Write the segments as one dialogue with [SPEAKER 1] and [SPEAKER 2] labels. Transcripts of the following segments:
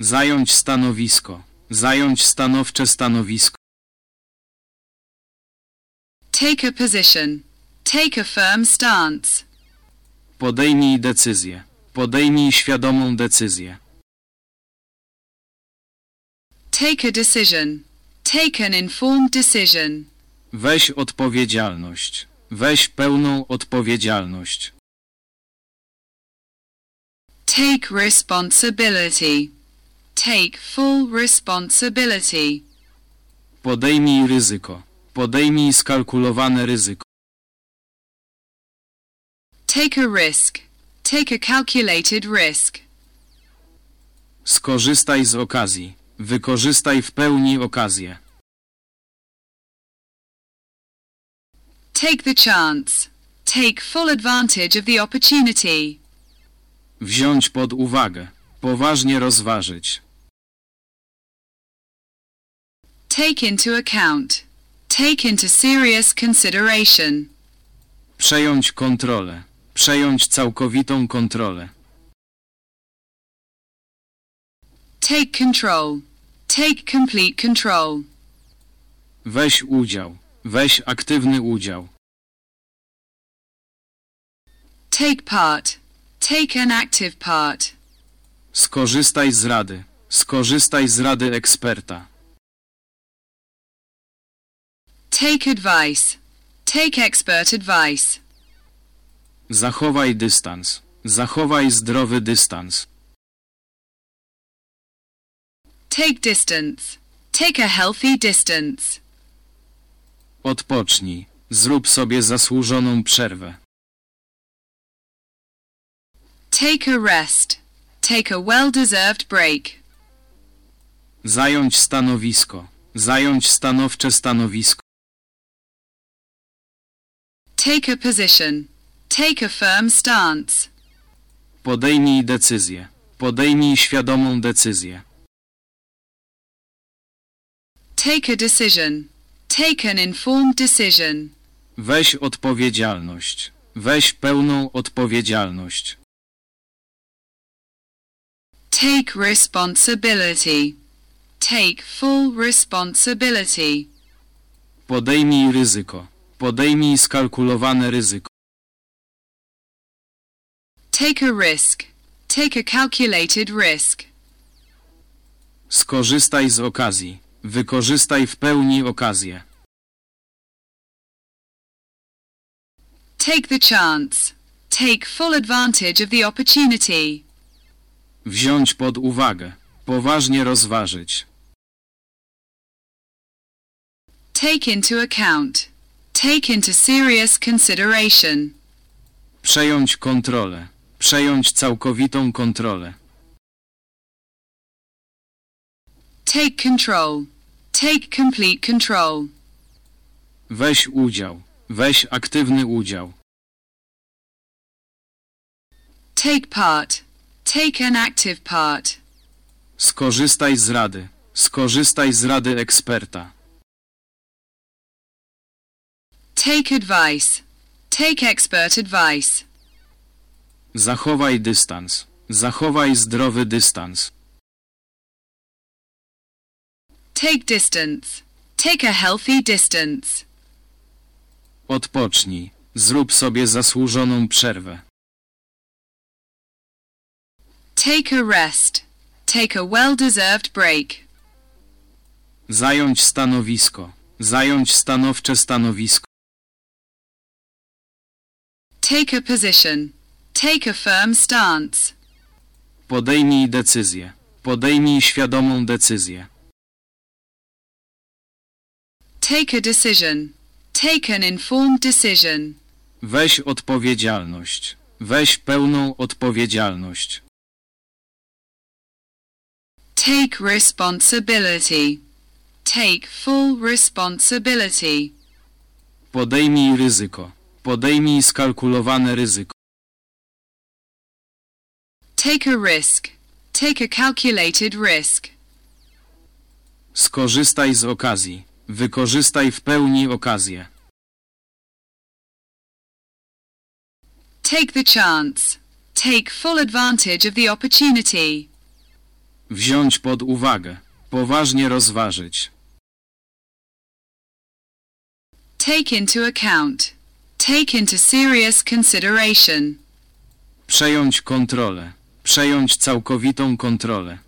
[SPEAKER 1] Zająć stanowisko. Zająć stanowcze stanowisko.
[SPEAKER 2] Take a position. Take a firm stance.
[SPEAKER 1] Podejmij decyzję. Podejmij świadomą decyzję.
[SPEAKER 2] Take a decision. Take an informed decision.
[SPEAKER 1] Weź odpowiedzialność. Weź pełną odpowiedzialność.
[SPEAKER 2] Take responsibility. Take full responsibility.
[SPEAKER 1] Podejmij ryzyko. Podejmij skalkulowane ryzyko.
[SPEAKER 2] Take a risk. Take a calculated risk.
[SPEAKER 1] Skorzystaj z okazji. Wykorzystaj w pełni okazję.
[SPEAKER 2] Take the chance. Take full advantage of the opportunity.
[SPEAKER 1] Wziąć pod uwagę. Poważnie rozważyć.
[SPEAKER 2] Take into account. Take into serious consideration.
[SPEAKER 1] Przejąć kontrolę. Przejąć całkowitą kontrolę.
[SPEAKER 2] Take control. Take complete control.
[SPEAKER 1] Weź udział. Weź aktywny udział.
[SPEAKER 2] Take part. Take an active part.
[SPEAKER 1] Skorzystaj z rady. Skorzystaj z rady eksperta.
[SPEAKER 2] Take advice. Take expert advice.
[SPEAKER 1] Zachowaj dystans. Zachowaj zdrowy dystans.
[SPEAKER 2] Take distance. Take a healthy distance.
[SPEAKER 1] Odpocznij. Zrób sobie zasłużoną przerwę.
[SPEAKER 2] Take a rest. Take a well-deserved break.
[SPEAKER 1] Zająć stanowisko. Zająć stanowcze stanowisko.
[SPEAKER 2] Take a position. Take a firm stance.
[SPEAKER 1] Podejmij decyzję. Podejmij świadomą decyzję.
[SPEAKER 2] Take a decision. Take an informed decision.
[SPEAKER 1] Weź odpowiedzialność. Weź pełną odpowiedzialność.
[SPEAKER 2] Take responsibility. Take full responsibility.
[SPEAKER 1] Podejmij ryzyko. Podejmij skalkulowane ryzyko.
[SPEAKER 2] Take a risk. Take a calculated risk.
[SPEAKER 1] Skorzystaj z okazji. Wykorzystaj w pełni okazję.
[SPEAKER 2] Take the chance. Take full advantage of the opportunity.
[SPEAKER 1] Wziąć pod uwagę. Poważnie rozważyć.
[SPEAKER 2] Take into account. Take into serious consideration.
[SPEAKER 1] Przejąć kontrolę. Przejąć całkowitą kontrolę.
[SPEAKER 2] Take control. Take complete control.
[SPEAKER 1] Weź udział. Weź aktywny udział.
[SPEAKER 2] Take part. Take an active part.
[SPEAKER 1] Skorzystaj z rady. Skorzystaj z rady eksperta.
[SPEAKER 2] Take advice. Take expert advice.
[SPEAKER 1] Zachowaj dystans. Zachowaj zdrowy dystans.
[SPEAKER 2] Take distance. Take a healthy distance.
[SPEAKER 1] Odpocznij. Zrób sobie zasłużoną przerwę.
[SPEAKER 2] Take a rest. Take a well-deserved break.
[SPEAKER 1] Zająć stanowisko. Zająć stanowcze stanowisko.
[SPEAKER 2] Take a position. Take a firm stance.
[SPEAKER 1] Podejmij decyzję. Podejmij świadomą decyzję.
[SPEAKER 2] Take a decision. Take an informed decision.
[SPEAKER 1] Weź odpowiedzialność. Weź pełną odpowiedzialność.
[SPEAKER 2] Take responsibility. Take full responsibility.
[SPEAKER 1] Podejmij ryzyko. Podejmij skalkulowane ryzyko.
[SPEAKER 2] Take a risk. Take a calculated risk.
[SPEAKER 1] Skorzystaj z okazji. Wykorzystaj w pełni okazję.
[SPEAKER 2] Take the chance. Take full advantage of the opportunity.
[SPEAKER 1] Wziąć pod uwagę. Poważnie rozważyć.
[SPEAKER 2] Take into account. Take into serious consideration.
[SPEAKER 1] Przejąć kontrolę. Przejąć całkowitą kontrolę.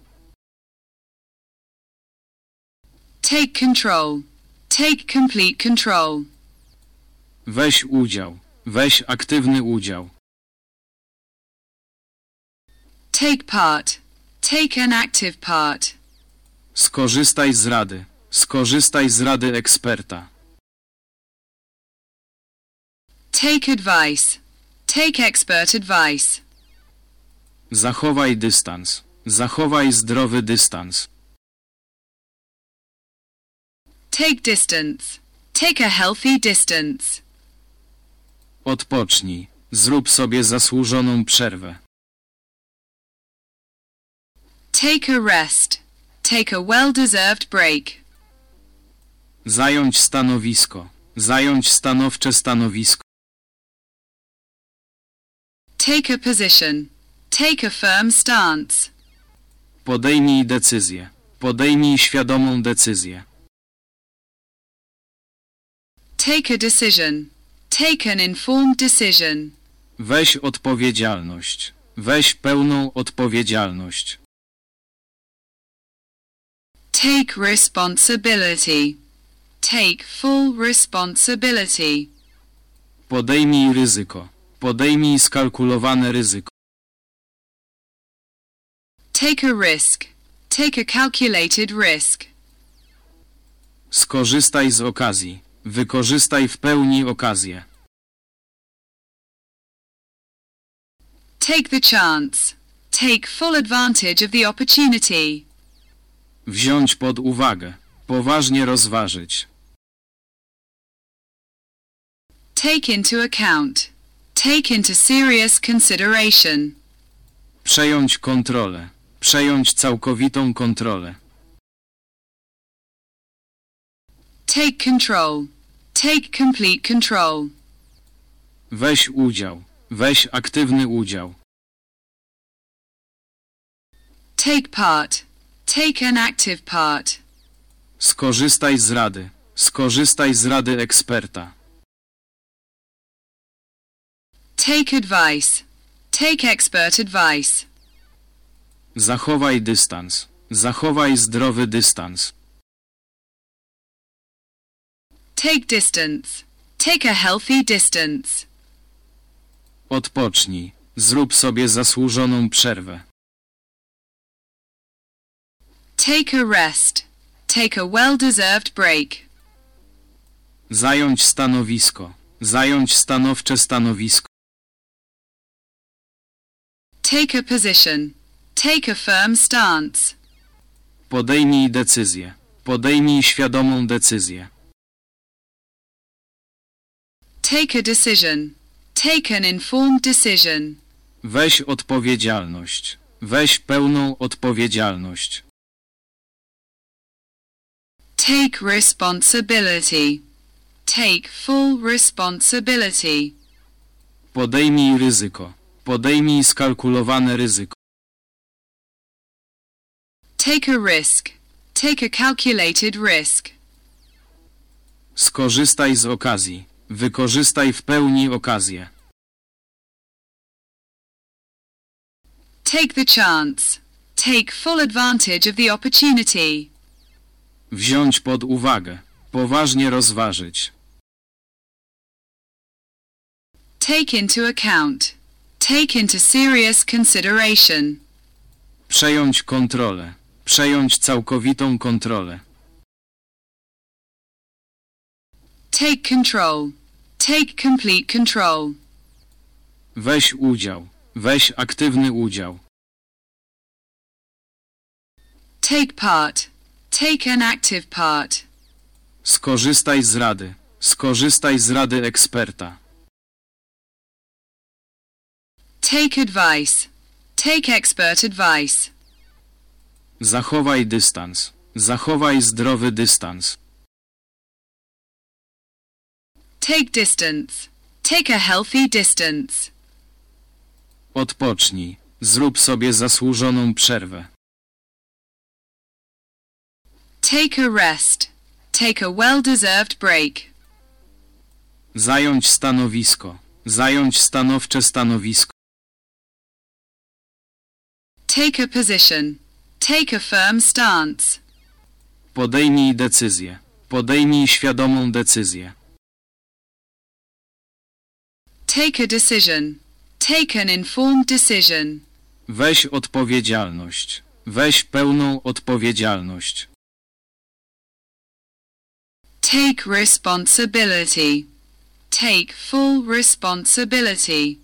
[SPEAKER 2] Take control. Take complete control.
[SPEAKER 1] Weź udział. Weź aktywny udział.
[SPEAKER 2] Take part. Take an active part.
[SPEAKER 1] Skorzystaj z rady. Skorzystaj z rady eksperta.
[SPEAKER 2] Take advice. Take expert advice.
[SPEAKER 1] Zachowaj dystans. Zachowaj zdrowy dystans.
[SPEAKER 2] Take distance. Take a healthy distance.
[SPEAKER 1] Odpocznij. Zrób sobie zasłużoną przerwę.
[SPEAKER 2] Take a rest. Take a well-deserved break.
[SPEAKER 1] Zająć stanowisko. Zająć stanowcze stanowisko.
[SPEAKER 2] Take a position. Take a firm stance.
[SPEAKER 1] Podejmij decyzję. Podejmij świadomą decyzję.
[SPEAKER 2] Take a decision. Take an informed decision.
[SPEAKER 1] Weź odpowiedzialność. Weź pełną odpowiedzialność.
[SPEAKER 2] Take responsibility. Take full responsibility.
[SPEAKER 1] Podejmij ryzyko. Podejmij skalkulowane ryzyko.
[SPEAKER 2] Take a risk. Take a calculated risk.
[SPEAKER 1] Skorzystaj z okazji. Wykorzystaj w pełni okazję.
[SPEAKER 2] Take the chance. Take full advantage of the opportunity.
[SPEAKER 1] Wziąć pod uwagę. Poważnie rozważyć.
[SPEAKER 2] Take into account. Take into serious consideration.
[SPEAKER 1] Przejąć kontrolę. Przejąć całkowitą kontrolę.
[SPEAKER 2] Take control. Take complete control.
[SPEAKER 1] Weź udział. Weź aktywny udział.
[SPEAKER 2] Take part. Take an active part.
[SPEAKER 1] Skorzystaj z rady. Skorzystaj z rady eksperta.
[SPEAKER 2] Take advice. Take expert advice.
[SPEAKER 1] Zachowaj dystans. Zachowaj zdrowy dystans.
[SPEAKER 2] Take distance. Take a healthy distance.
[SPEAKER 1] Odpocznij. Zrób sobie zasłużoną przerwę.
[SPEAKER 2] Take a rest. Take a well-deserved break.
[SPEAKER 1] Zająć stanowisko. Zająć stanowcze stanowisko.
[SPEAKER 2] Take a position. Take a firm stance.
[SPEAKER 1] Podejmij decyzję. Podejmij świadomą decyzję.
[SPEAKER 2] Take a decision. Take an informed decision.
[SPEAKER 1] Weź odpowiedzialność. Weź pełną odpowiedzialność.
[SPEAKER 2] Take responsibility. Take full responsibility.
[SPEAKER 1] Podejmij ryzyko. Podejmij skalkulowane ryzyko.
[SPEAKER 2] Take a risk. Take a calculated risk.
[SPEAKER 1] Skorzystaj z okazji. Wykorzystaj w pełni okazję.
[SPEAKER 2] Take the chance. Take full advantage of the opportunity.
[SPEAKER 1] Wziąć pod uwagę. Poważnie rozważyć.
[SPEAKER 2] Take into account. Take into serious consideration.
[SPEAKER 1] Przejąć kontrolę. Przejąć całkowitą kontrolę.
[SPEAKER 2] Take control. Take complete control.
[SPEAKER 1] Weź udział. Weź aktywny udział.
[SPEAKER 2] Take part. Take an active part.
[SPEAKER 1] Skorzystaj z rady. Skorzystaj z rady eksperta.
[SPEAKER 2] Take advice. Take expert advice.
[SPEAKER 1] Zachowaj dystans. Zachowaj zdrowy dystans.
[SPEAKER 2] Take distance. Take a healthy distance.
[SPEAKER 1] Odpocznij. Zrób sobie zasłużoną przerwę.
[SPEAKER 2] Take a rest. Take a well-deserved break.
[SPEAKER 1] Zająć stanowisko. Zająć stanowcze stanowisko.
[SPEAKER 2] Take a position. Take a firm stance.
[SPEAKER 1] Podejmij decyzję. Podejmij świadomą decyzję.
[SPEAKER 2] Take a decision. Take an informed decision.
[SPEAKER 1] Weź odpowiedzialność. Weź pełną odpowiedzialność.
[SPEAKER 2] Take responsibility. Take full responsibility.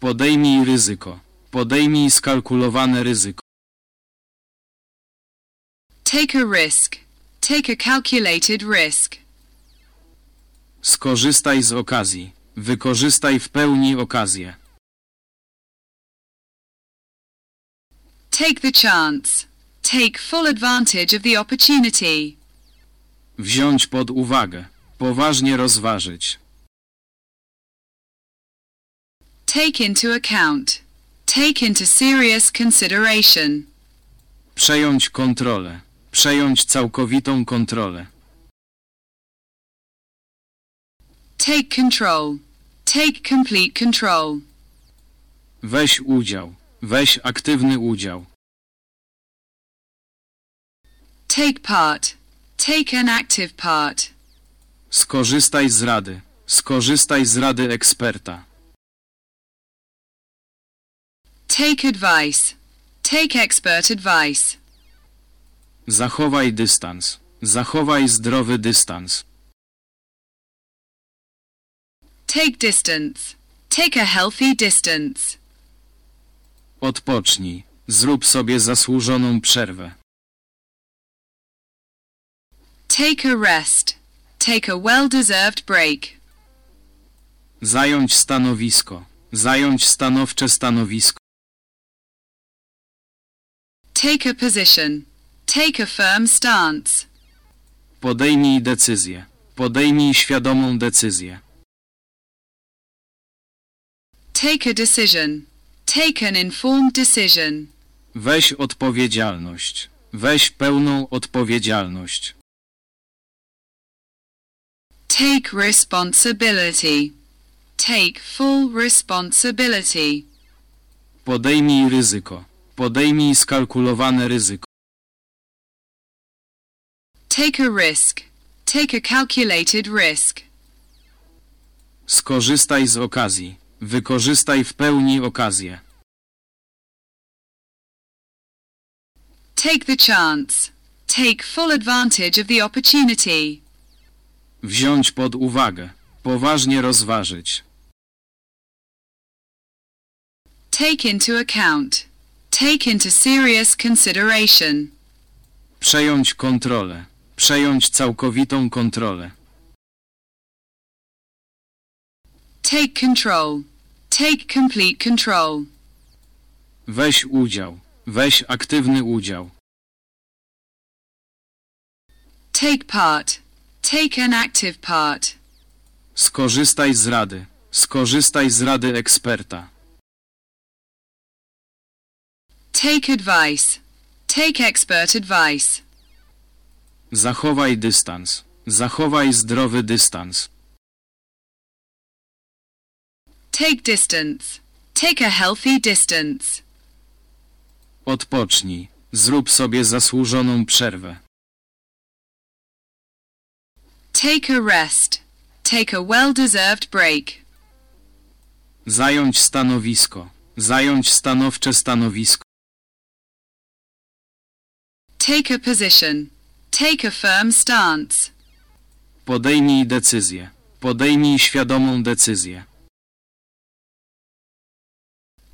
[SPEAKER 1] Podejmij ryzyko. Podejmij skalkulowane ryzyko.
[SPEAKER 2] Take a risk. Take a calculated risk.
[SPEAKER 1] Skorzystaj z okazji. Wykorzystaj w pełni okazję.
[SPEAKER 2] Take the chance. Take full advantage of the opportunity.
[SPEAKER 1] Wziąć pod uwagę. Poważnie rozważyć.
[SPEAKER 2] Take into account. Take into serious consideration.
[SPEAKER 1] Przejąć kontrolę. Przejąć całkowitą kontrolę.
[SPEAKER 2] Take control. Take complete control.
[SPEAKER 1] Weź udział. Weź aktywny udział.
[SPEAKER 2] Take part. Take an active part.
[SPEAKER 1] Skorzystaj z rady. Skorzystaj z rady eksperta.
[SPEAKER 2] Take advice. Take expert advice.
[SPEAKER 1] Zachowaj dystans. Zachowaj zdrowy dystans.
[SPEAKER 2] Take distance. Take a healthy distance.
[SPEAKER 1] Odpocznij. Zrób sobie zasłużoną przerwę.
[SPEAKER 2] Take a rest. Take a well-deserved break.
[SPEAKER 1] Zająć stanowisko. Zająć stanowcze stanowisko.
[SPEAKER 2] Take a position. Take a firm stance.
[SPEAKER 1] Podejmij decyzję. Podejmij świadomą decyzję.
[SPEAKER 2] Take a decision. Take an informed decision.
[SPEAKER 1] Weź odpowiedzialność. Weź pełną odpowiedzialność.
[SPEAKER 2] Take responsibility. Take full responsibility.
[SPEAKER 1] Podejmij ryzyko. Podejmij skalkulowane ryzyko.
[SPEAKER 2] Take a risk. Take a calculated risk.
[SPEAKER 1] Skorzystaj z okazji. Wykorzystaj w pełni okazję.
[SPEAKER 2] Take the chance. Take full advantage of the opportunity.
[SPEAKER 1] Wziąć pod uwagę. Poważnie rozważyć.
[SPEAKER 2] Take into account. Take into serious consideration.
[SPEAKER 1] Przejąć kontrolę. Przejąć całkowitą kontrolę.
[SPEAKER 2] Take control. Take complete control.
[SPEAKER 1] Weź udział. Weź aktywny udział.
[SPEAKER 2] Take part. Take an active part.
[SPEAKER 1] Skorzystaj z rady. Skorzystaj z rady eksperta.
[SPEAKER 2] Take advice. Take expert advice.
[SPEAKER 1] Zachowaj dystans. Zachowaj zdrowy dystans.
[SPEAKER 2] Take distance. Take a healthy distance.
[SPEAKER 1] Odpocznij. Zrób sobie zasłużoną przerwę.
[SPEAKER 2] Take a rest. Take a well-deserved break.
[SPEAKER 1] Zająć stanowisko. Zająć stanowcze stanowisko.
[SPEAKER 2] Take a position. Take a firm stance.
[SPEAKER 1] Podejmij decyzję. Podejmij świadomą decyzję.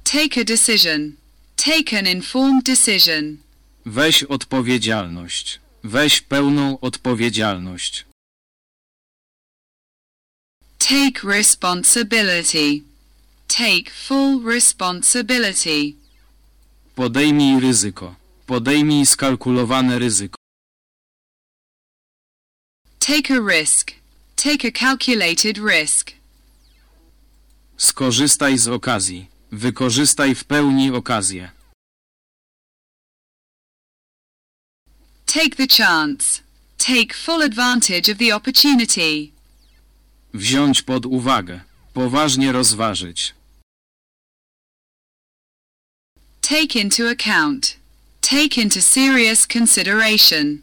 [SPEAKER 2] Take a decision. Take an informed decision.
[SPEAKER 1] Weź odpowiedzialność. Weź pełną odpowiedzialność.
[SPEAKER 2] Take responsibility. Take full responsibility.
[SPEAKER 1] Podejmij ryzyko. Podejmij skalkulowane ryzyko.
[SPEAKER 2] Take a risk. Take a calculated risk.
[SPEAKER 1] Skorzystaj z okazji. Wykorzystaj w pełni okazję.
[SPEAKER 2] Take the chance. Take full advantage of the opportunity.
[SPEAKER 1] Wziąć pod uwagę. Poważnie rozważyć.
[SPEAKER 2] Take into account. Take into serious consideration.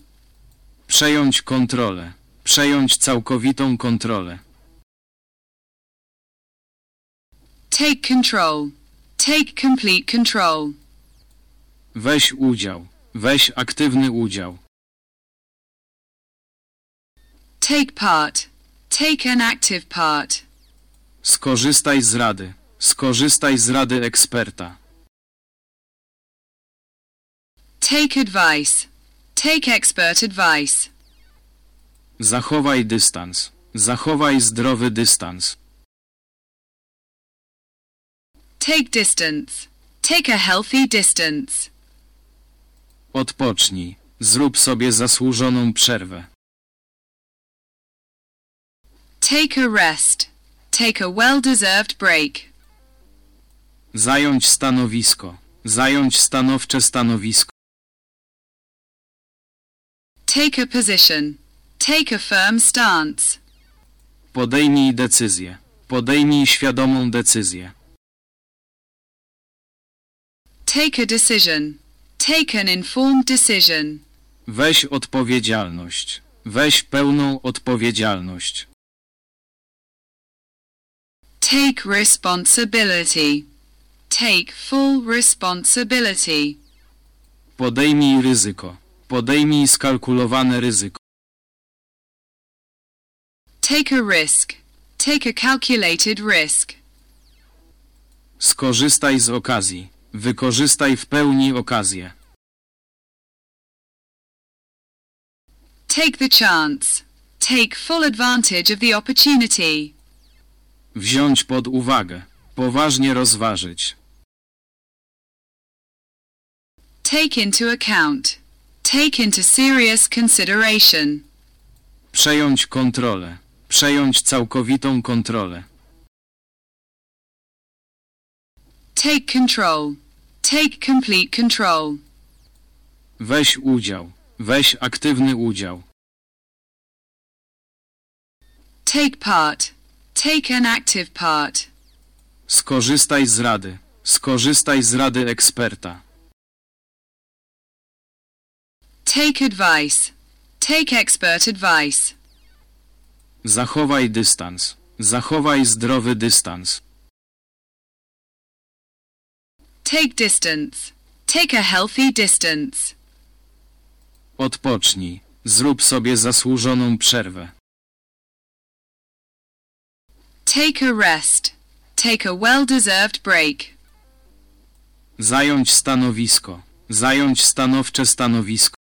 [SPEAKER 1] Przejąć kontrolę. Przejąć całkowitą kontrolę.
[SPEAKER 2] Take control. Take complete control.
[SPEAKER 1] Weź udział. Weź aktywny udział.
[SPEAKER 2] Take part. Take an active part.
[SPEAKER 1] Skorzystaj z rady. Skorzystaj z rady eksperta.
[SPEAKER 2] Take advice. Take expert advice.
[SPEAKER 1] Zachowaj dystans. Zachowaj zdrowy dystans.
[SPEAKER 2] Take distance. Take a healthy distance.
[SPEAKER 1] Odpocznij. Zrób sobie zasłużoną przerwę.
[SPEAKER 2] Take a rest. Take a well-deserved break.
[SPEAKER 1] Zająć stanowisko. Zająć stanowcze stanowisko.
[SPEAKER 2] Take a position. Take a firm stance.
[SPEAKER 1] Podejmij decyzję. Podejmij świadomą decyzję.
[SPEAKER 2] Take a decision. Take an informed decision.
[SPEAKER 1] Weź odpowiedzialność. Weź pełną odpowiedzialność.
[SPEAKER 2] Take responsibility. Take full responsibility.
[SPEAKER 1] Podejmij ryzyko. Podejmij skalkulowane ryzyko.
[SPEAKER 2] Take a risk. Take a calculated risk.
[SPEAKER 1] Skorzystaj z okazji. Wykorzystaj w pełni okazję.
[SPEAKER 2] Take the chance. Take full advantage of the opportunity.
[SPEAKER 1] Wziąć pod uwagę. Poważnie rozważyć.
[SPEAKER 2] Take into account. Take into serious consideration.
[SPEAKER 1] Przejąć kontrolę. Przejąć całkowitą kontrolę.
[SPEAKER 2] Take control. Take complete control.
[SPEAKER 1] Weź udział. Weź aktywny udział.
[SPEAKER 2] Take part. Take an active part.
[SPEAKER 1] Skorzystaj z rady. Skorzystaj z rady eksperta.
[SPEAKER 2] Take advice. Take expert advice.
[SPEAKER 1] Zachowaj dystans. Zachowaj zdrowy dystans.
[SPEAKER 2] Take distance. Take a healthy distance.
[SPEAKER 1] Odpocznij. Zrób sobie zasłużoną przerwę.
[SPEAKER 2] Take a rest. Take a well-deserved break.
[SPEAKER 1] Zająć stanowisko. Zająć stanowcze stanowisko.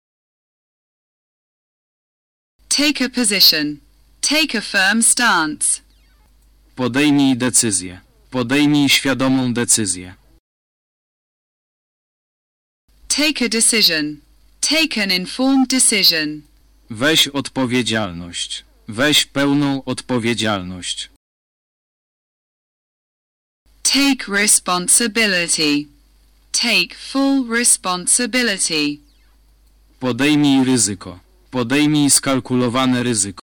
[SPEAKER 2] Take a position. Take a firm stance.
[SPEAKER 1] Podejmij decyzję. Podejmij świadomą decyzję.
[SPEAKER 2] Take a decision. Take an informed decision.
[SPEAKER 1] Weź odpowiedzialność. Weź pełną odpowiedzialność.
[SPEAKER 2] Take responsibility. Take full responsibility.
[SPEAKER 1] Podejmij ryzyko. Podejmij skalkulowane ryzyko.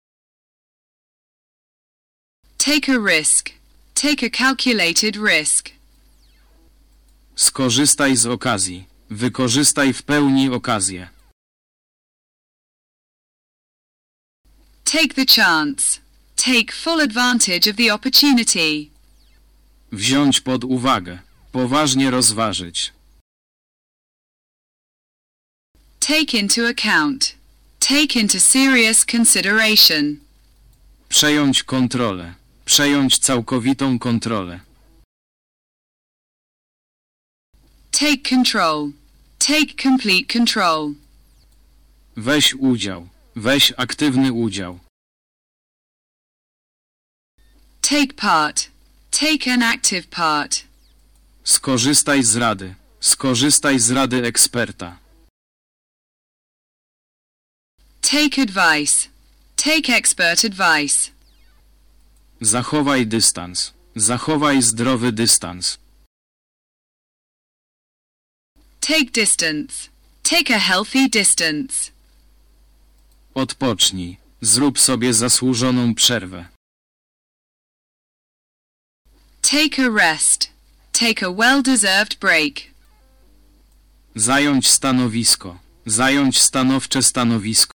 [SPEAKER 2] Take a risk. Take a calculated risk.
[SPEAKER 1] Skorzystaj z okazji. Wykorzystaj w pełni okazję.
[SPEAKER 2] Take the chance. Take full advantage of the opportunity.
[SPEAKER 1] Wziąć pod uwagę. Poważnie rozważyć.
[SPEAKER 2] Take into account. Take into serious consideration.
[SPEAKER 1] Przejąć kontrolę. Przejąć całkowitą kontrolę.
[SPEAKER 2] Take control. Take complete control.
[SPEAKER 1] Weź udział. Weź aktywny udział.
[SPEAKER 2] Take part. Take an active part.
[SPEAKER 1] Skorzystaj z rady. Skorzystaj z rady eksperta.
[SPEAKER 2] Take advice. Take expert advice.
[SPEAKER 1] Zachowaj dystans. Zachowaj zdrowy dystans.
[SPEAKER 2] Take distance. Take a healthy distance.
[SPEAKER 1] Odpocznij. Zrób sobie zasłużoną przerwę.
[SPEAKER 2] Take a rest. Take a well-deserved break.
[SPEAKER 1] Zająć stanowisko. Zająć stanowcze stanowisko.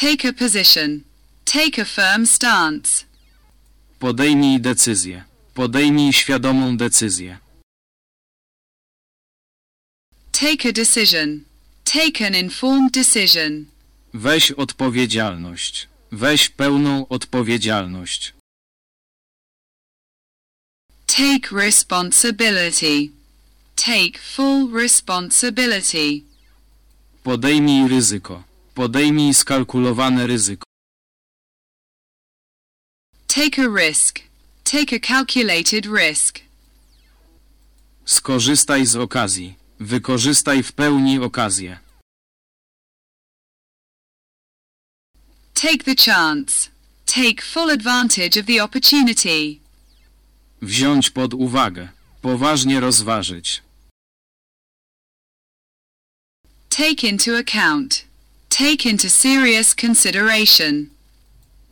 [SPEAKER 2] Take a position. Take a firm stance.
[SPEAKER 1] Podejmij decyzję. Podejmij świadomą decyzję.
[SPEAKER 2] Take a decision. Take an informed decision.
[SPEAKER 1] Weź odpowiedzialność. Weź pełną odpowiedzialność.
[SPEAKER 2] Take responsibility. Take full responsibility.
[SPEAKER 1] Podejmij ryzyko. Podejmij skalkulowane ryzyko.
[SPEAKER 2] Take a risk. Take a calculated risk.
[SPEAKER 1] Skorzystaj z okazji. Wykorzystaj w pełni okazję.
[SPEAKER 2] Take the chance. Take full advantage of the opportunity.
[SPEAKER 1] Wziąć pod uwagę. Poważnie rozważyć.
[SPEAKER 2] Take into account. Take into serious consideration.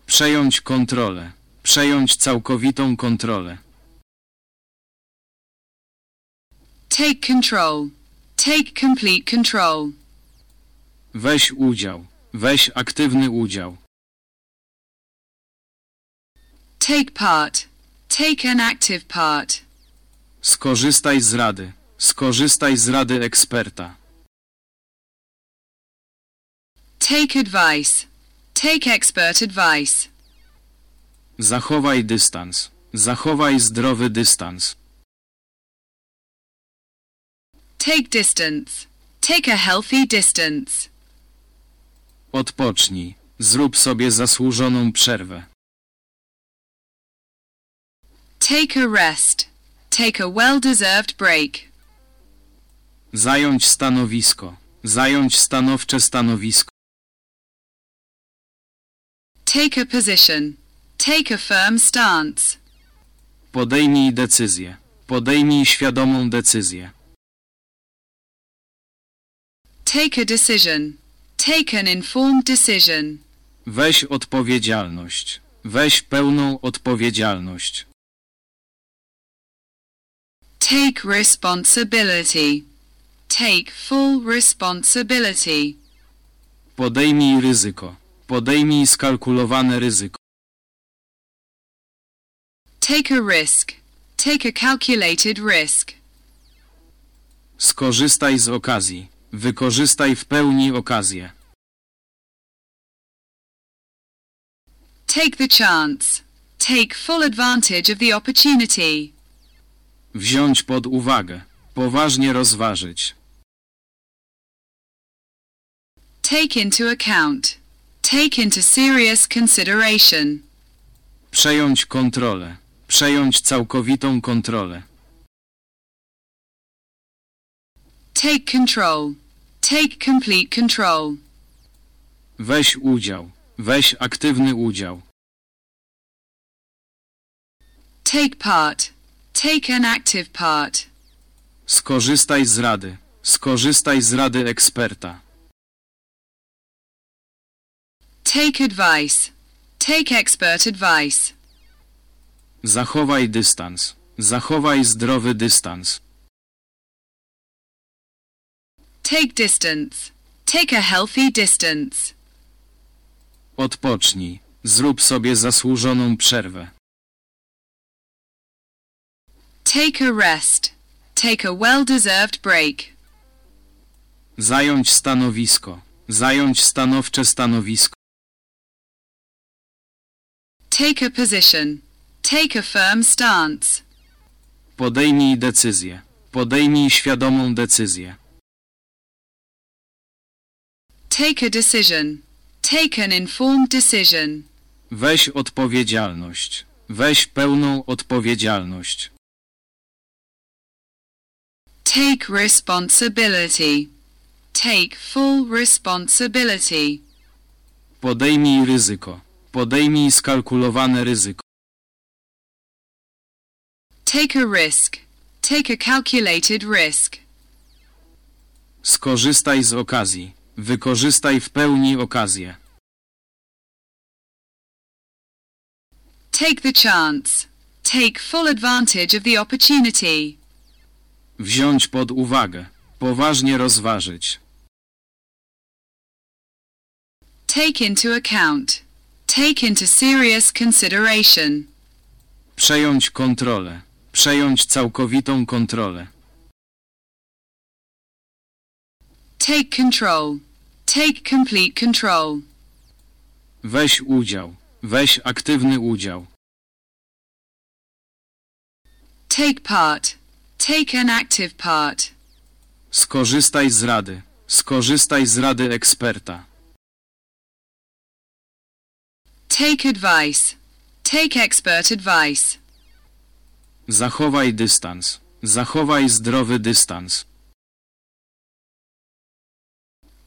[SPEAKER 1] Przejąć kontrolę. Przejąć całkowitą kontrolę.
[SPEAKER 2] Take control. Take complete control.
[SPEAKER 1] Weź udział. Weź aktywny udział.
[SPEAKER 2] Take part. Take an active part.
[SPEAKER 1] Skorzystaj z rady. Skorzystaj z rady eksperta.
[SPEAKER 2] Take advice. Take expert advice.
[SPEAKER 1] Zachowaj dystans. Zachowaj zdrowy dystans.
[SPEAKER 2] Take distance. Take a healthy distance.
[SPEAKER 1] Odpocznij. Zrób sobie zasłużoną przerwę.
[SPEAKER 2] Take a rest. Take a well-deserved break.
[SPEAKER 1] Zająć stanowisko. Zająć stanowcze stanowisko.
[SPEAKER 2] Take a position. Take a firm stance.
[SPEAKER 1] Podejmij decyzję. Podejmij świadomą decyzję.
[SPEAKER 2] Take a decision. Take an informed decision.
[SPEAKER 1] Weź odpowiedzialność. Weź pełną odpowiedzialność.
[SPEAKER 2] Take responsibility. Take full responsibility.
[SPEAKER 1] Podejmij ryzyko. Podejmij skalkulowane ryzyko.
[SPEAKER 2] Take a risk. Take a calculated risk.
[SPEAKER 1] Skorzystaj z okazji. Wykorzystaj w pełni okazję.
[SPEAKER 2] Take the chance. Take full advantage of the opportunity.
[SPEAKER 1] Wziąć pod uwagę. Poważnie rozważyć.
[SPEAKER 2] Take into account. Take into serious consideration.
[SPEAKER 1] Przejąć kontrolę. Przejąć całkowitą kontrolę.
[SPEAKER 2] Take control. Take complete control.
[SPEAKER 1] Weź udział. Weź aktywny udział.
[SPEAKER 2] Take part. Take an active part.
[SPEAKER 1] Skorzystaj z rady. Skorzystaj z rady eksperta.
[SPEAKER 2] Take advice. Take expert advice.
[SPEAKER 1] Zachowaj dystans. Zachowaj zdrowy dystans.
[SPEAKER 2] Take distance. Take a healthy distance.
[SPEAKER 1] Odpocznij. Zrób sobie zasłużoną przerwę.
[SPEAKER 2] Take a rest. Take a well-deserved break.
[SPEAKER 1] Zająć stanowisko. Zająć stanowcze stanowisko.
[SPEAKER 2] Take a position. Take a firm stance.
[SPEAKER 1] Podejmij decyzję. Podejmij świadomą decyzję.
[SPEAKER 2] Take a decision. Take an informed decision.
[SPEAKER 1] Weź odpowiedzialność. Weź pełną odpowiedzialność.
[SPEAKER 2] Take responsibility. Take full responsibility.
[SPEAKER 1] Podejmij ryzyko. Podejmij skalkulowane ryzyko.
[SPEAKER 2] Take a risk. Take a calculated risk.
[SPEAKER 1] Skorzystaj z okazji. Wykorzystaj w pełni okazję.
[SPEAKER 2] Take the chance. Take full advantage of the opportunity.
[SPEAKER 1] Wziąć pod uwagę. Poważnie rozważyć.
[SPEAKER 2] Take into account. Take into serious consideration.
[SPEAKER 1] Przejąć kontrolę. Przejąć całkowitą kontrolę.
[SPEAKER 2] Take control. Take complete control.
[SPEAKER 1] Weź udział. Weź aktywny udział.
[SPEAKER 2] Take part. Take an active part.
[SPEAKER 1] Skorzystaj z rady. Skorzystaj z rady eksperta.
[SPEAKER 2] Take advice. Take expert advice.
[SPEAKER 1] Zachowaj dystans. Zachowaj zdrowy dystans.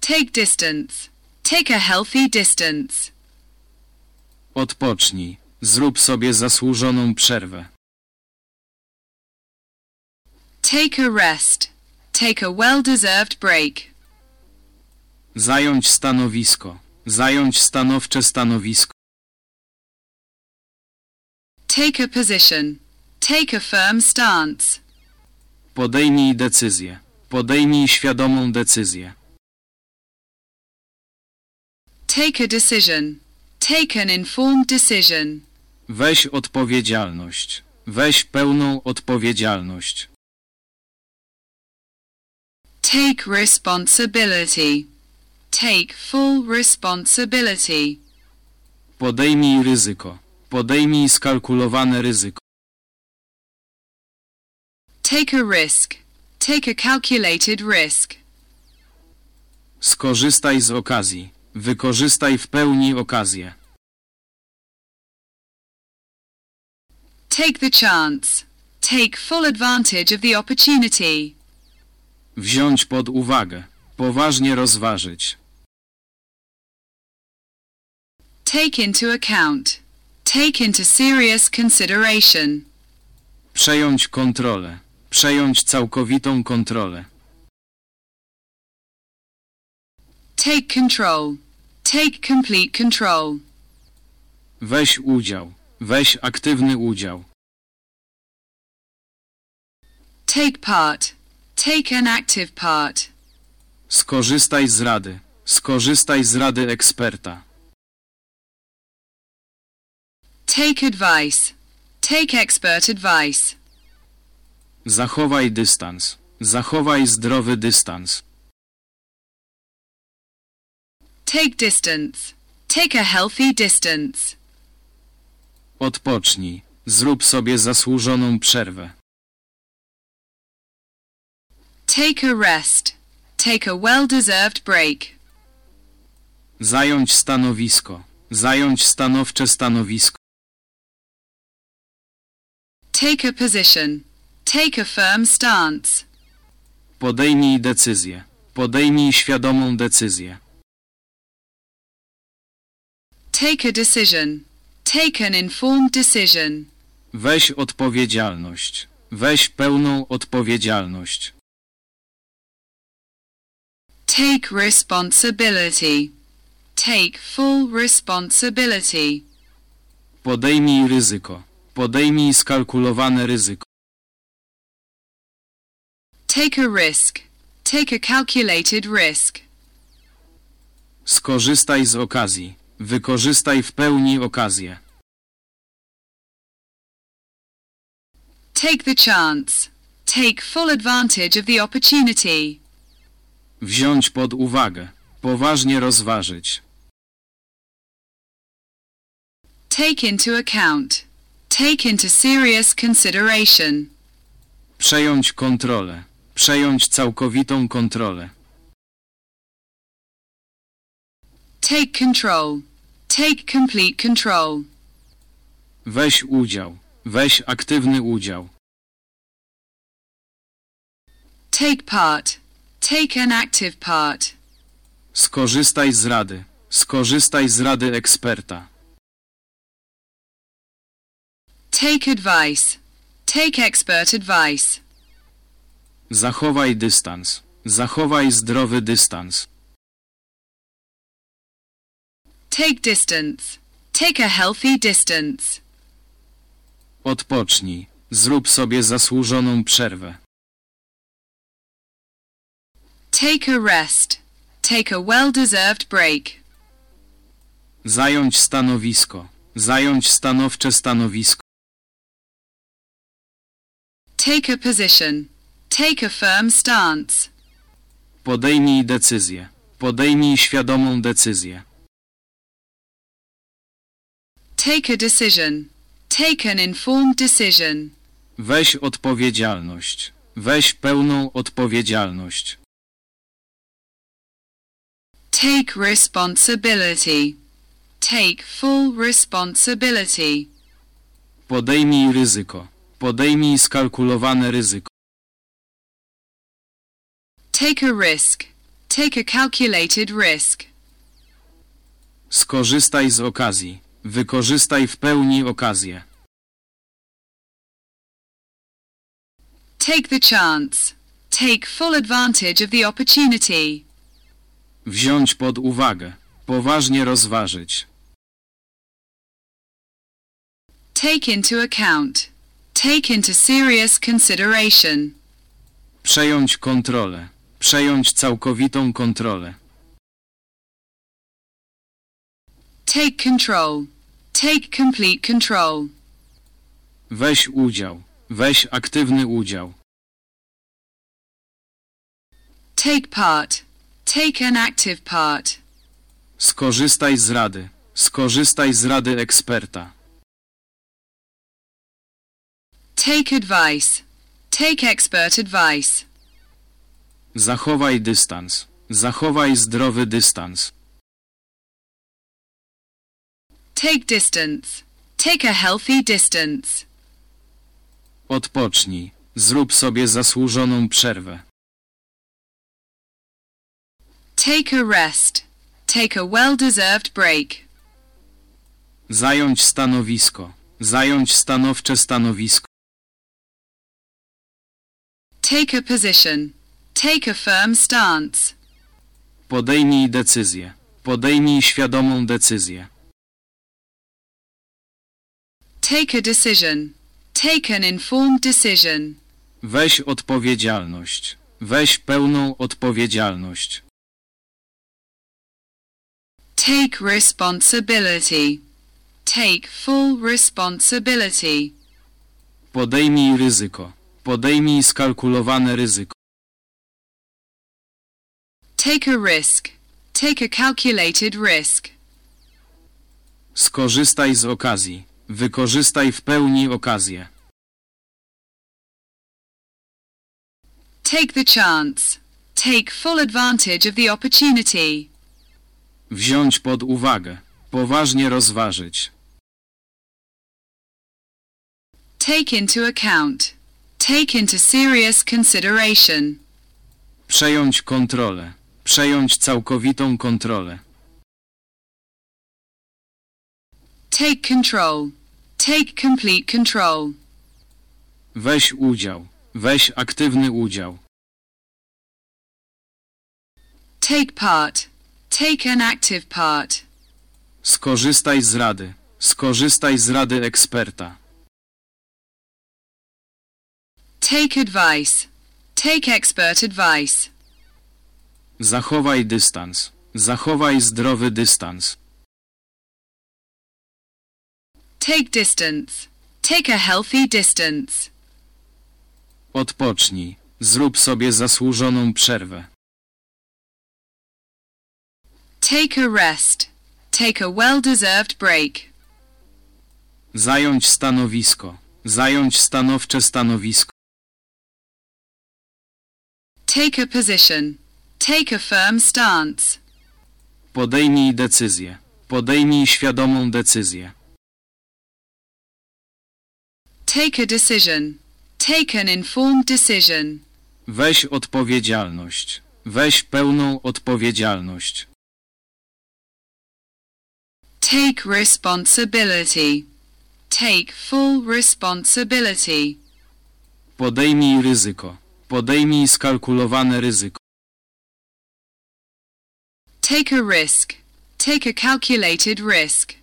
[SPEAKER 2] Take distance. Take a healthy distance.
[SPEAKER 1] Odpocznij. Zrób sobie zasłużoną przerwę.
[SPEAKER 2] Take a rest. Take a well-deserved break.
[SPEAKER 1] Zająć stanowisko. Zająć stanowcze stanowisko.
[SPEAKER 2] Take a position. Take a firm stance.
[SPEAKER 1] Podejmij decyzję. Podejmij świadomą decyzję.
[SPEAKER 2] Take a decision. Take an informed decision.
[SPEAKER 1] Weź odpowiedzialność. Weź pełną odpowiedzialność.
[SPEAKER 2] Take responsibility. Take full responsibility.
[SPEAKER 1] Podejmij ryzyko. Podejmij skalkulowane ryzyko.
[SPEAKER 2] Take a risk. Take a calculated risk.
[SPEAKER 1] Skorzystaj z okazji. Wykorzystaj w pełni okazję.
[SPEAKER 2] Take the chance. Take full advantage of the opportunity.
[SPEAKER 1] Wziąć pod uwagę. Poważnie rozważyć.
[SPEAKER 2] Take into account. Take into serious consideration.
[SPEAKER 1] Przejąć kontrolę. Przejąć całkowitą kontrolę.
[SPEAKER 2] Take control. Take complete control.
[SPEAKER 1] Weź udział. Weź aktywny udział.
[SPEAKER 2] Take part. Take an active part.
[SPEAKER 1] Skorzystaj z rady. Skorzystaj z rady eksperta.
[SPEAKER 2] Take advice. Take expert advice.
[SPEAKER 1] Zachowaj dystans. Zachowaj zdrowy dystans.
[SPEAKER 2] Take distance. Take a healthy distance.
[SPEAKER 1] Odpocznij. Zrób sobie zasłużoną przerwę.
[SPEAKER 2] Take a rest. Take a well-deserved break.
[SPEAKER 1] Zająć stanowisko. Zająć stanowcze stanowisko.
[SPEAKER 2] Take a position. Take a firm stance.
[SPEAKER 1] Podejmij decyzję. Podejmij świadomą decyzję.
[SPEAKER 2] Take a decision. Take an informed decision.
[SPEAKER 1] Weź odpowiedzialność. Weź pełną odpowiedzialność.
[SPEAKER 2] Take responsibility. Take full responsibility.
[SPEAKER 1] Podejmij ryzyko. Podejmij skalkulowane ryzyko.
[SPEAKER 2] Take a risk. Take a calculated risk.
[SPEAKER 1] Skorzystaj z okazji. Wykorzystaj w pełni okazję.
[SPEAKER 2] Take the chance. Take full advantage of the opportunity.
[SPEAKER 1] Wziąć pod uwagę. Poważnie rozważyć.
[SPEAKER 2] Take into account. Take into serious consideration.
[SPEAKER 1] Przejąć kontrolę. Przejąć całkowitą kontrolę.
[SPEAKER 2] Take control. Take complete control.
[SPEAKER 1] Weź udział. Weź aktywny udział.
[SPEAKER 2] Take part. Take an active part.
[SPEAKER 1] Skorzystaj z rady. Skorzystaj z rady eksperta.
[SPEAKER 2] Take advice. Take expert advice.
[SPEAKER 1] Zachowaj dystans. Zachowaj zdrowy dystans.
[SPEAKER 2] Take distance. Take a healthy distance.
[SPEAKER 1] Odpocznij. Zrób sobie zasłużoną przerwę.
[SPEAKER 2] Take a rest. Take a well-deserved break.
[SPEAKER 1] Zająć stanowisko. Zająć stanowcze stanowisko.
[SPEAKER 2] Take a position. Take a firm stance.
[SPEAKER 1] Podejmij decyzję. Podejmij świadomą decyzję.
[SPEAKER 2] Take a decision. Take an informed decision.
[SPEAKER 1] Weź odpowiedzialność. Weź pełną odpowiedzialność.
[SPEAKER 2] Take responsibility. Take full responsibility.
[SPEAKER 1] Podejmij ryzyko. Podejmij skalkulowane ryzyko.
[SPEAKER 2] Take a risk. Take a calculated risk.
[SPEAKER 1] Skorzystaj z okazji. Wykorzystaj w pełni okazję.
[SPEAKER 2] Take the chance. Take full advantage of the opportunity.
[SPEAKER 1] Wziąć pod uwagę. Poważnie rozważyć.
[SPEAKER 2] Take into account. Take into serious consideration.
[SPEAKER 1] Przejąć kontrolę. Przejąć całkowitą kontrolę.
[SPEAKER 2] Take control. Take complete control.
[SPEAKER 1] Weź udział. Weź aktywny udział.
[SPEAKER 2] Take part. Take an active part.
[SPEAKER 1] Skorzystaj z rady. Skorzystaj z rady eksperta.
[SPEAKER 2] Take advice. Take expert advice.
[SPEAKER 1] Zachowaj dystans. Zachowaj zdrowy dystans.
[SPEAKER 2] Take distance. Take a healthy distance.
[SPEAKER 1] Odpocznij. Zrób sobie zasłużoną przerwę.
[SPEAKER 2] Take a rest. Take a well-deserved break.
[SPEAKER 1] Zająć stanowisko. Zająć stanowcze stanowisko.
[SPEAKER 2] Take a position. Take a firm stance.
[SPEAKER 1] Podejmij decyzję. Podejmij świadomą decyzję.
[SPEAKER 2] Take a decision. Take an informed decision.
[SPEAKER 1] Weź odpowiedzialność. Weź pełną odpowiedzialność.
[SPEAKER 2] Take responsibility. Take full responsibility.
[SPEAKER 1] Podejmij ryzyko. Podejmij skalkulowane ryzyko.
[SPEAKER 2] Take a risk. Take a calculated risk.
[SPEAKER 1] Skorzystaj z okazji. Wykorzystaj w pełni okazję.
[SPEAKER 2] Take the chance. Take full advantage of the opportunity.
[SPEAKER 1] Wziąć pod uwagę. Poważnie rozważyć.
[SPEAKER 2] Take into account. Take into serious consideration.
[SPEAKER 1] Przejąć kontrolę. Przejąć całkowitą kontrolę.
[SPEAKER 2] Take control. Take complete control.
[SPEAKER 1] Weź udział. Weź aktywny udział.
[SPEAKER 2] Take part. Take an active part.
[SPEAKER 1] Skorzystaj z rady. Skorzystaj z rady eksperta.
[SPEAKER 2] Take advice. Take expert advice.
[SPEAKER 1] Zachowaj dystans. Zachowaj zdrowy dystans.
[SPEAKER 2] Take distance. Take a healthy distance.
[SPEAKER 1] Odpocznij. Zrób sobie zasłużoną przerwę.
[SPEAKER 2] Take a rest. Take a well-deserved break.
[SPEAKER 1] Zająć stanowisko. Zająć stanowcze stanowisko.
[SPEAKER 2] Take a position. Take a firm stance.
[SPEAKER 1] Podejmij decyzję. Podejmij świadomą decyzję.
[SPEAKER 2] Take a decision. Take an informed decision.
[SPEAKER 1] Weź odpowiedzialność. Weź pełną odpowiedzialność.
[SPEAKER 2] Take responsibility. Take full responsibility.
[SPEAKER 1] Podejmij ryzyko. Podejmij skalkulowane ryzyko.
[SPEAKER 2] Take a risk. Take a calculated risk.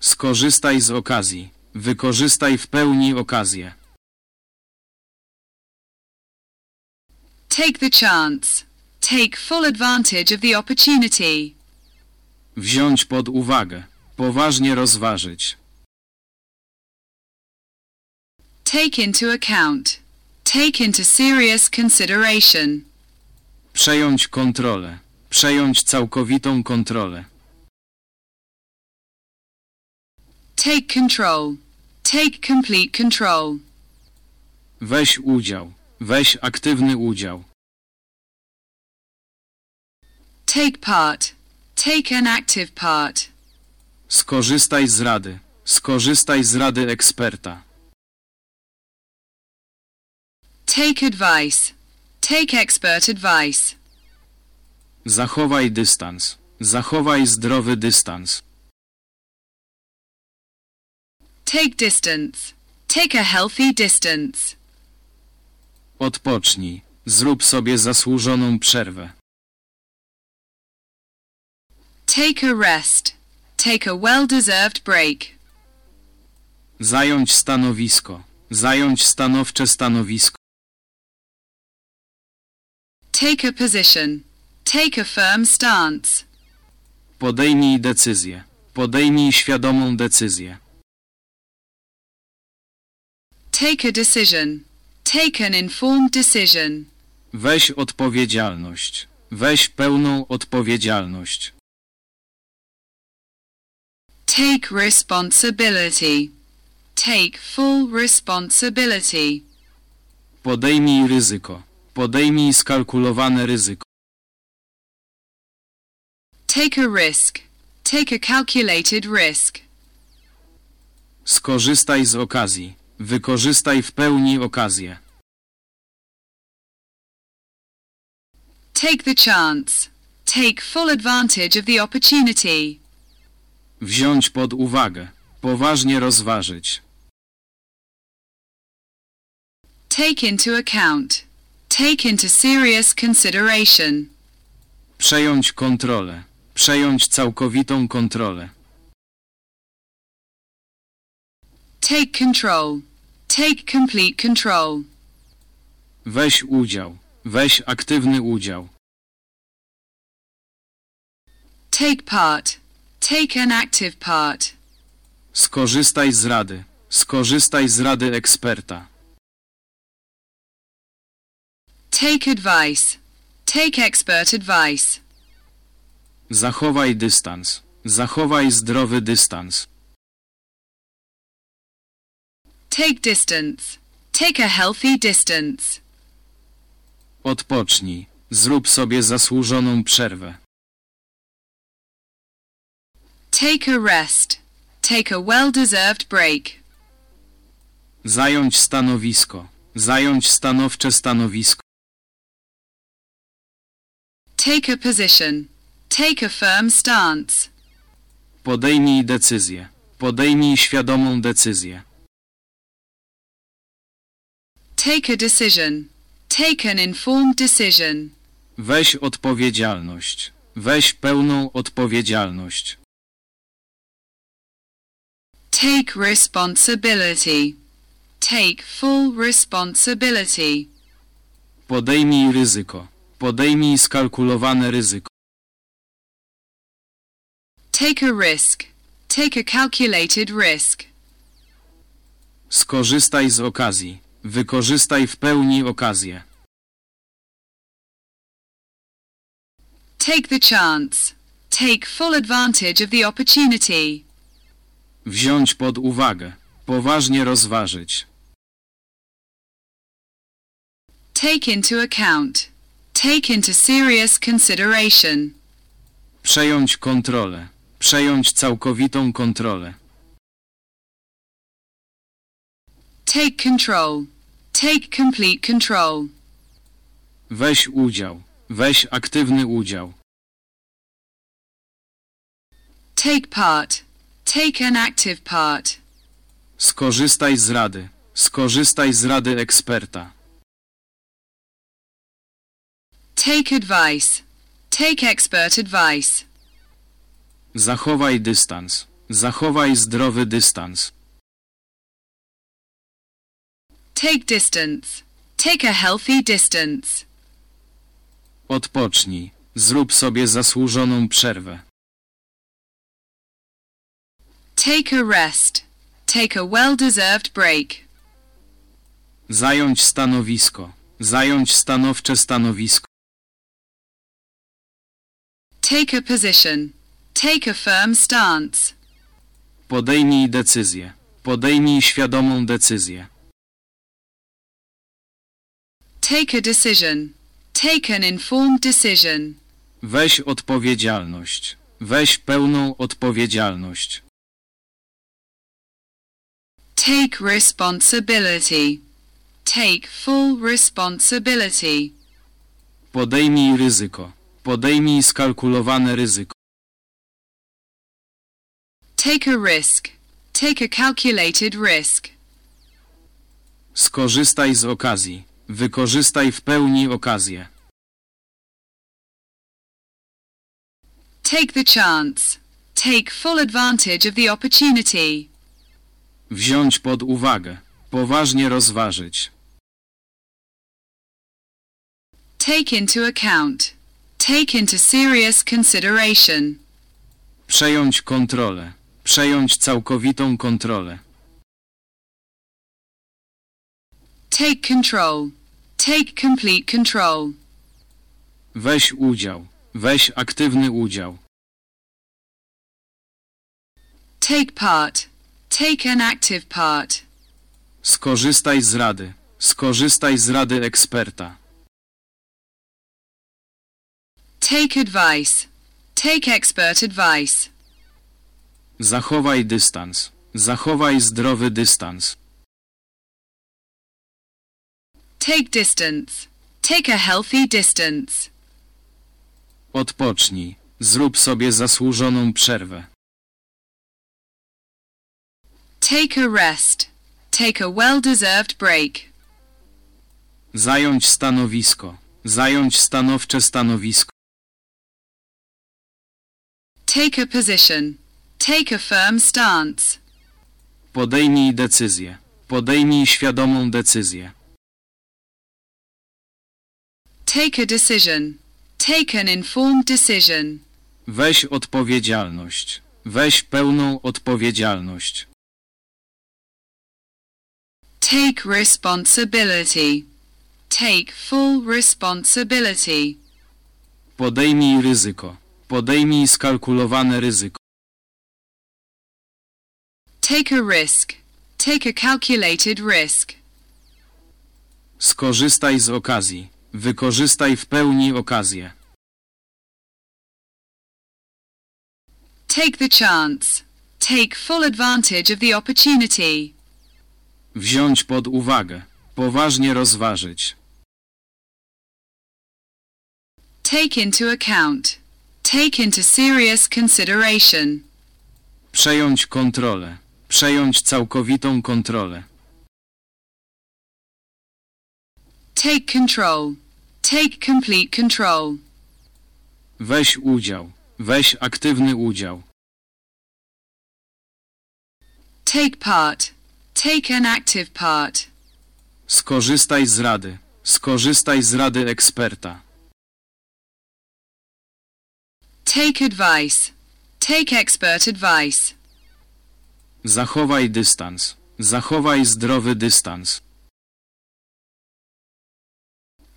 [SPEAKER 1] Skorzystaj z okazji. Wykorzystaj w pełni okazję.
[SPEAKER 2] Take the chance. Take full advantage of the opportunity.
[SPEAKER 1] Wziąć pod uwagę. Poważnie rozważyć.
[SPEAKER 2] Take into account. Take into serious consideration.
[SPEAKER 1] Przejąć kontrolę. Przejąć całkowitą kontrolę.
[SPEAKER 2] Take control. Take complete control.
[SPEAKER 1] Weź udział. Weź aktywny udział.
[SPEAKER 2] Take part. Take an active part.
[SPEAKER 1] Skorzystaj z rady. Skorzystaj z rady eksperta.
[SPEAKER 2] Take advice. Take expert advice.
[SPEAKER 1] Zachowaj dystans. Zachowaj zdrowy dystans.
[SPEAKER 2] Take distance. Take a healthy distance.
[SPEAKER 1] Odpocznij. Zrób sobie zasłużoną przerwę.
[SPEAKER 2] Take a rest. Take a well-deserved break.
[SPEAKER 1] Zająć stanowisko. Zająć stanowcze stanowisko.
[SPEAKER 2] Take a position. Take a firm stance.
[SPEAKER 1] Podejmij decyzję. Podejmij świadomą decyzję.
[SPEAKER 2] Take a decision. Take an informed decision.
[SPEAKER 1] Weź odpowiedzialność. Weź pełną odpowiedzialność.
[SPEAKER 2] Take responsibility. Take full responsibility.
[SPEAKER 1] Podejmij ryzyko. Podejmij skalkulowane ryzyko.
[SPEAKER 2] Take a risk. Take a calculated risk.
[SPEAKER 1] Skorzystaj z okazji. Wykorzystaj w pełni okazję.
[SPEAKER 2] Take the chance. Take full advantage of the opportunity.
[SPEAKER 1] Wziąć pod uwagę. Poważnie rozważyć.
[SPEAKER 2] Take into account. Take into serious consideration.
[SPEAKER 1] Przejąć kontrolę. Przejąć całkowitą kontrolę.
[SPEAKER 2] Take control. Take complete control.
[SPEAKER 1] Weź udział. Weź aktywny udział.
[SPEAKER 2] Take part. Take an active part.
[SPEAKER 1] Skorzystaj z rady. Skorzystaj z rady eksperta.
[SPEAKER 2] Take advice. Take expert advice.
[SPEAKER 1] Zachowaj dystans. Zachowaj zdrowy dystans.
[SPEAKER 2] Take distance. Take a healthy distance.
[SPEAKER 1] Odpocznij. Zrób sobie zasłużoną przerwę.
[SPEAKER 2] Take a rest. Take a well-deserved break.
[SPEAKER 1] Zająć stanowisko. Zająć stanowcze stanowisko.
[SPEAKER 2] Take a position. Take a firm stance.
[SPEAKER 1] Podejmij decyzję. Podejmij świadomą decyzję.
[SPEAKER 2] Take a decision. Take an informed decision.
[SPEAKER 1] Weź odpowiedzialność. Weź pełną odpowiedzialność.
[SPEAKER 2] Take responsibility. Take full responsibility.
[SPEAKER 1] Podejmij ryzyko. Podejmij skalkulowane ryzyko.
[SPEAKER 2] Take a risk. Take a calculated risk.
[SPEAKER 1] Skorzystaj z okazji. Wykorzystaj w pełni okazję.
[SPEAKER 2] Take the chance. Take full advantage of the opportunity.
[SPEAKER 1] Wziąć pod uwagę. Poważnie rozważyć.
[SPEAKER 2] Take into account. Take into serious consideration.
[SPEAKER 1] Przejąć kontrolę. Przejąć całkowitą kontrolę.
[SPEAKER 2] Take control. Take complete control.
[SPEAKER 1] Weź udział. Weź aktywny udział.
[SPEAKER 2] Take part. Take an active part.
[SPEAKER 1] Skorzystaj z rady. Skorzystaj z rady eksperta.
[SPEAKER 2] Take advice. Take expert advice.
[SPEAKER 1] Zachowaj dystans. Zachowaj zdrowy dystans.
[SPEAKER 2] Take distance. Take a healthy distance.
[SPEAKER 1] Odpocznij. Zrób sobie zasłużoną przerwę.
[SPEAKER 2] Take a rest. Take a well-deserved break.
[SPEAKER 1] Zająć stanowisko. Zająć stanowcze stanowisko.
[SPEAKER 2] Take a position. Take a firm stance.
[SPEAKER 1] Podejmij decyzję. Podejmij świadomą decyzję.
[SPEAKER 2] Take a decision. Take an informed decision.
[SPEAKER 1] Weź odpowiedzialność. Weź pełną odpowiedzialność.
[SPEAKER 2] Take responsibility. Take full responsibility.
[SPEAKER 1] Podejmij ryzyko. Podejmij skalkulowane ryzyko.
[SPEAKER 2] Take a risk. Take a calculated risk.
[SPEAKER 1] Skorzystaj z okazji. Wykorzystaj w pełni okazję.
[SPEAKER 2] Take the chance. Take full advantage of the opportunity.
[SPEAKER 1] Wziąć pod uwagę. Poważnie rozważyć.
[SPEAKER 2] Take into account. Take into serious consideration.
[SPEAKER 1] Przejąć kontrolę. Przejąć całkowitą kontrolę.
[SPEAKER 2] Take control. Take complete control.
[SPEAKER 1] Weź udział. Weź aktywny udział.
[SPEAKER 2] Take part. Take an active part.
[SPEAKER 1] Skorzystaj z rady. Skorzystaj z rady eksperta.
[SPEAKER 2] Take advice. Take expert advice.
[SPEAKER 1] Zachowaj dystans. Zachowaj zdrowy dystans.
[SPEAKER 2] Take distance. Take a healthy distance.
[SPEAKER 1] Odpocznij. Zrób sobie zasłużoną przerwę.
[SPEAKER 2] Take a rest. Take a well-deserved break.
[SPEAKER 1] Zająć stanowisko. Zająć stanowcze stanowisko.
[SPEAKER 2] Take a position. Take a firm stance.
[SPEAKER 1] Podejmij decyzję. Podejmij świadomą decyzję.
[SPEAKER 2] Take a decision. Take an informed decision.
[SPEAKER 1] Weź odpowiedzialność. Weź pełną odpowiedzialność.
[SPEAKER 2] Take responsibility. Take full responsibility.
[SPEAKER 1] Podejmij ryzyko. Podejmij skalkulowane ryzyko.
[SPEAKER 2] Take a risk. Take a calculated risk.
[SPEAKER 1] Skorzystaj z okazji. Wykorzystaj w pełni okazję.
[SPEAKER 2] Take the chance. Take full advantage of the opportunity.
[SPEAKER 1] Wziąć pod uwagę. Poważnie rozważyć.
[SPEAKER 2] Take into account. Take into serious consideration.
[SPEAKER 1] Przejąć kontrolę. Przejąć całkowitą kontrolę.
[SPEAKER 2] Take control. Take complete control.
[SPEAKER 1] Weź udział. Weź aktywny udział.
[SPEAKER 2] Take part. Take an active part.
[SPEAKER 1] Skorzystaj z rady. Skorzystaj z rady eksperta.
[SPEAKER 2] Take advice. Take expert advice.
[SPEAKER 1] Zachowaj dystans. Zachowaj zdrowy dystans.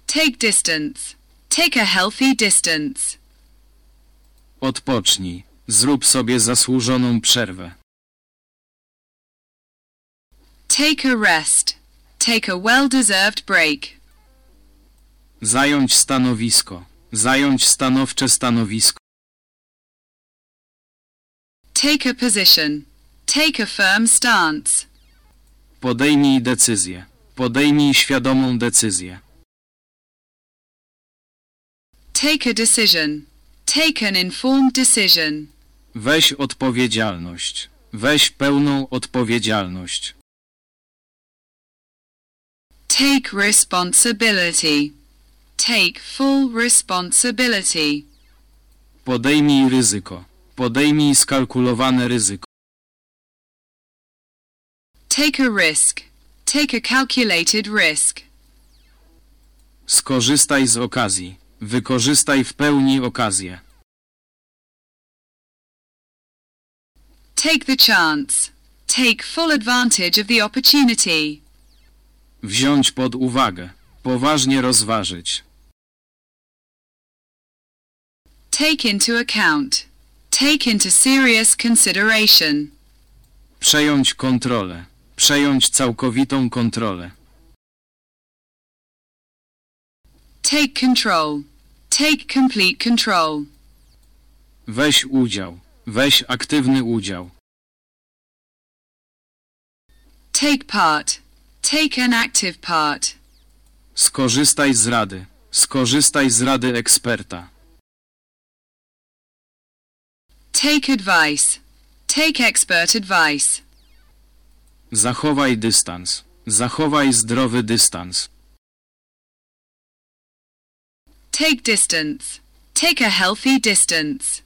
[SPEAKER 2] Take distance. Take a healthy distance.
[SPEAKER 1] Odpocznij. Zrób sobie zasłużoną przerwę.
[SPEAKER 2] Take a rest. Take a well-deserved break.
[SPEAKER 1] Zająć stanowisko. Zająć stanowcze stanowisko.
[SPEAKER 2] Take a position. Take a firm stance.
[SPEAKER 1] Podejmij decyzję. Podejmij świadomą decyzję.
[SPEAKER 2] Take a decision. Take an informed decision.
[SPEAKER 1] Weź odpowiedzialność. Weź pełną odpowiedzialność.
[SPEAKER 2] Take responsibility. Take full responsibility.
[SPEAKER 1] Podejmij ryzyko. Podejmij skalkulowane ryzyko.
[SPEAKER 2] Take a risk. Take a calculated risk.
[SPEAKER 1] Skorzystaj z okazji. Wykorzystaj w pełni okazję.
[SPEAKER 2] Take the chance. Take full advantage of the opportunity.
[SPEAKER 1] Wziąć pod uwagę. Poważnie rozważyć.
[SPEAKER 2] Take into account. Take into serious consideration.
[SPEAKER 1] Przejąć kontrolę. Przejąć całkowitą kontrolę.
[SPEAKER 2] Take control. Take complete control.
[SPEAKER 1] Weź udział. Weź aktywny udział.
[SPEAKER 2] Take part. Take an active part.
[SPEAKER 1] Skorzystaj z rady. Skorzystaj z rady eksperta.
[SPEAKER 2] Take advice. Take expert advice.
[SPEAKER 1] Zachowaj dystans. Zachowaj zdrowy dystans.
[SPEAKER 2] Take distance. Take a healthy distance.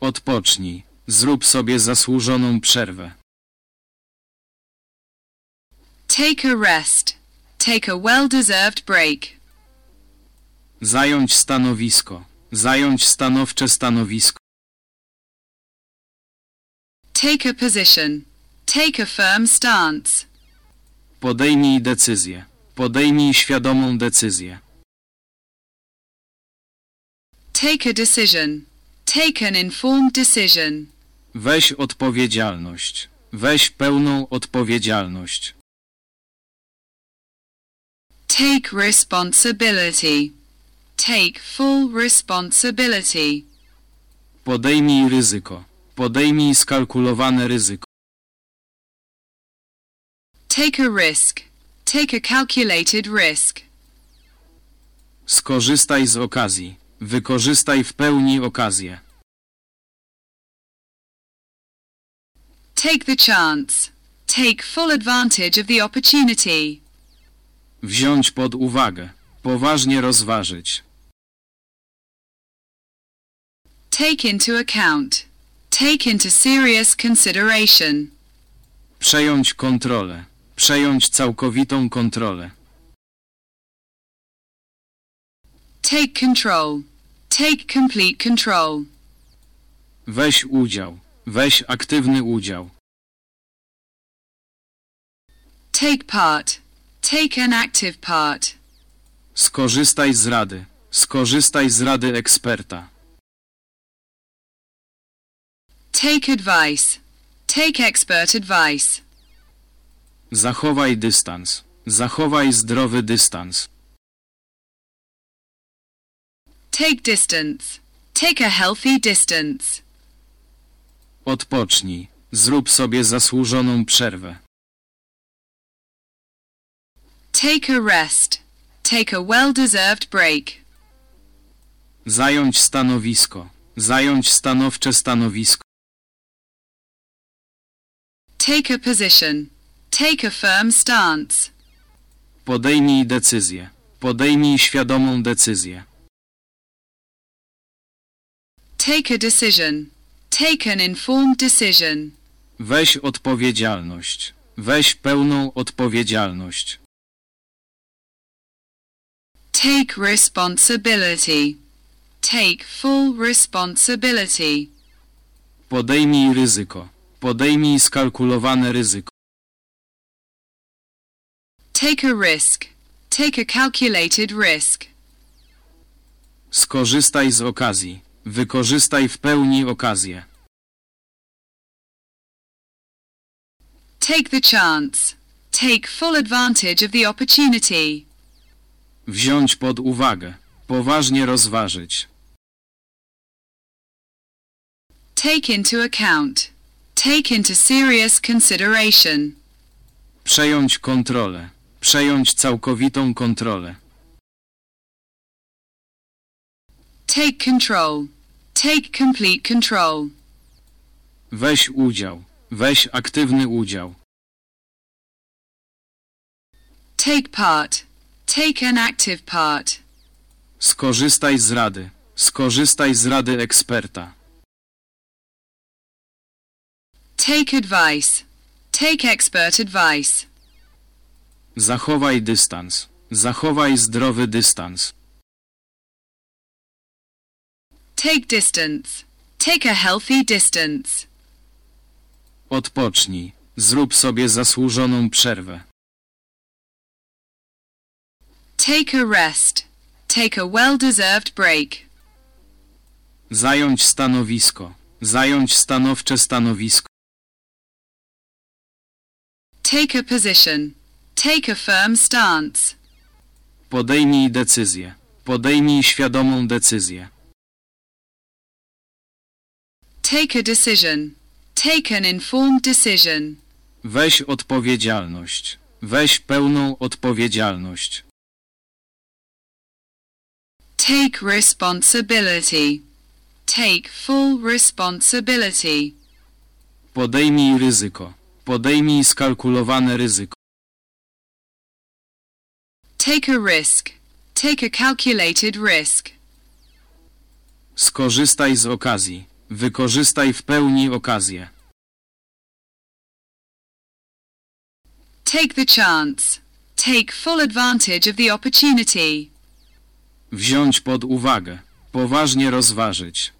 [SPEAKER 1] Odpocznij. Zrób sobie zasłużoną przerwę.
[SPEAKER 2] Take a rest. Take a well-deserved break.
[SPEAKER 1] Zająć stanowisko. Zająć stanowcze stanowisko.
[SPEAKER 2] Take a position. Take a firm stance.
[SPEAKER 1] Podejmij decyzję. Podejmij świadomą decyzję.
[SPEAKER 2] Take a decision. Take an informed decision.
[SPEAKER 1] Weź odpowiedzialność. Weź pełną odpowiedzialność.
[SPEAKER 2] Take responsibility. Take full responsibility.
[SPEAKER 1] Podejmij ryzyko. Podejmij skalkulowane ryzyko.
[SPEAKER 2] Take a risk. Take a calculated risk.
[SPEAKER 1] Skorzystaj z okazji. Wykorzystaj w pełni okazję.
[SPEAKER 2] Take the chance. Take full advantage of the opportunity.
[SPEAKER 1] Wziąć pod uwagę. Poważnie rozważyć.
[SPEAKER 2] Take into account. Take into serious consideration.
[SPEAKER 1] Przejąć kontrolę. Przejąć całkowitą kontrolę.
[SPEAKER 2] Take control. Take complete control.
[SPEAKER 1] Weź udział. Weź aktywny udział.
[SPEAKER 2] Take part. Take an active part.
[SPEAKER 1] Skorzystaj z rady. Skorzystaj z rady eksperta.
[SPEAKER 2] Take advice. Take expert advice.
[SPEAKER 1] Zachowaj dystans. Zachowaj zdrowy dystans.
[SPEAKER 2] Take distance. Take a healthy distance.
[SPEAKER 1] Odpocznij. Zrób sobie zasłużoną przerwę.
[SPEAKER 2] Take a rest. Take a well-deserved break.
[SPEAKER 1] Zająć stanowisko. Zająć stanowcze stanowisko.
[SPEAKER 2] Take a position. Take a firm stance.
[SPEAKER 1] Podejmij decyzję. Podejmij świadomą decyzję.
[SPEAKER 2] Take a decision. Take an informed decision.
[SPEAKER 1] Weź odpowiedzialność. Weź pełną odpowiedzialność.
[SPEAKER 2] Take responsibility. Take full responsibility.
[SPEAKER 1] Podejmij ryzyko. Podejmij skalkulowane ryzyko.
[SPEAKER 2] Take a risk. Take a calculated risk.
[SPEAKER 1] Skorzystaj z okazji. Wykorzystaj w pełni okazję.
[SPEAKER 2] Take the chance. Take full advantage of the opportunity.
[SPEAKER 1] Wziąć pod uwagę. Poważnie rozważyć.
[SPEAKER 2] Take into account. Take into serious consideration.
[SPEAKER 1] Przejąć kontrolę. Przejąć całkowitą kontrolę.
[SPEAKER 2] Take control. Take complete control.
[SPEAKER 1] Weź udział. Weź aktywny udział.
[SPEAKER 2] Take part. Take an active part.
[SPEAKER 1] Skorzystaj z rady. Skorzystaj z rady eksperta.
[SPEAKER 2] Take advice. Take expert advice.
[SPEAKER 1] Zachowaj dystans. Zachowaj zdrowy dystans.
[SPEAKER 2] Take distance. Take a healthy distance.
[SPEAKER 1] Odpocznij. Zrób sobie zasłużoną przerwę.
[SPEAKER 2] Take a rest. Take a well-deserved break.
[SPEAKER 1] Zająć stanowisko. Zająć stanowcze stanowisko.
[SPEAKER 2] Take a position. Take a firm stance.
[SPEAKER 1] Podejmij decyzję. Podejmij świadomą decyzję.
[SPEAKER 2] Take a decision. Take an informed decision.
[SPEAKER 1] Weź odpowiedzialność. Weź pełną odpowiedzialność.
[SPEAKER 2] Take responsibility. Take full responsibility.
[SPEAKER 1] Podejmij ryzyko. Podejmij skalkulowane ryzyko.
[SPEAKER 2] Take a risk. Take a calculated risk.
[SPEAKER 1] Skorzystaj z okazji. Wykorzystaj w pełni okazję.
[SPEAKER 2] Take the chance. Take full advantage of the opportunity.
[SPEAKER 1] Wziąć pod uwagę. Poważnie rozważyć.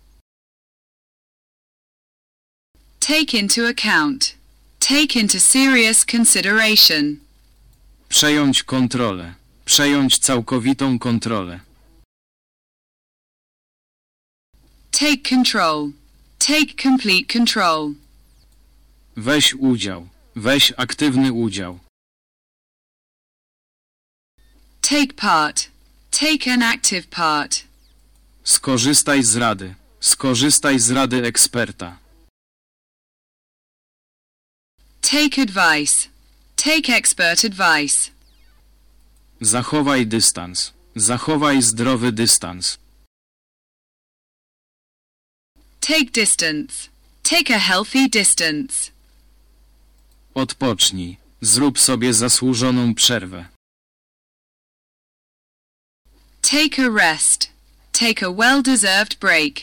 [SPEAKER 2] Take into account. Take into serious consideration.
[SPEAKER 1] Przejąć kontrolę. Przejąć całkowitą kontrolę.
[SPEAKER 2] Take control. Take complete control.
[SPEAKER 1] Weź udział. Weź aktywny udział.
[SPEAKER 2] Take part. Take an active part.
[SPEAKER 1] Skorzystaj z rady. Skorzystaj z rady eksperta.
[SPEAKER 2] Take advice. Take expert advice.
[SPEAKER 1] Zachowaj dystans. Zachowaj zdrowy dystans.
[SPEAKER 2] Take distance. Take a healthy distance.
[SPEAKER 1] Odpocznij. Zrób sobie zasłużoną przerwę.
[SPEAKER 2] Take a rest. Take a well-deserved break.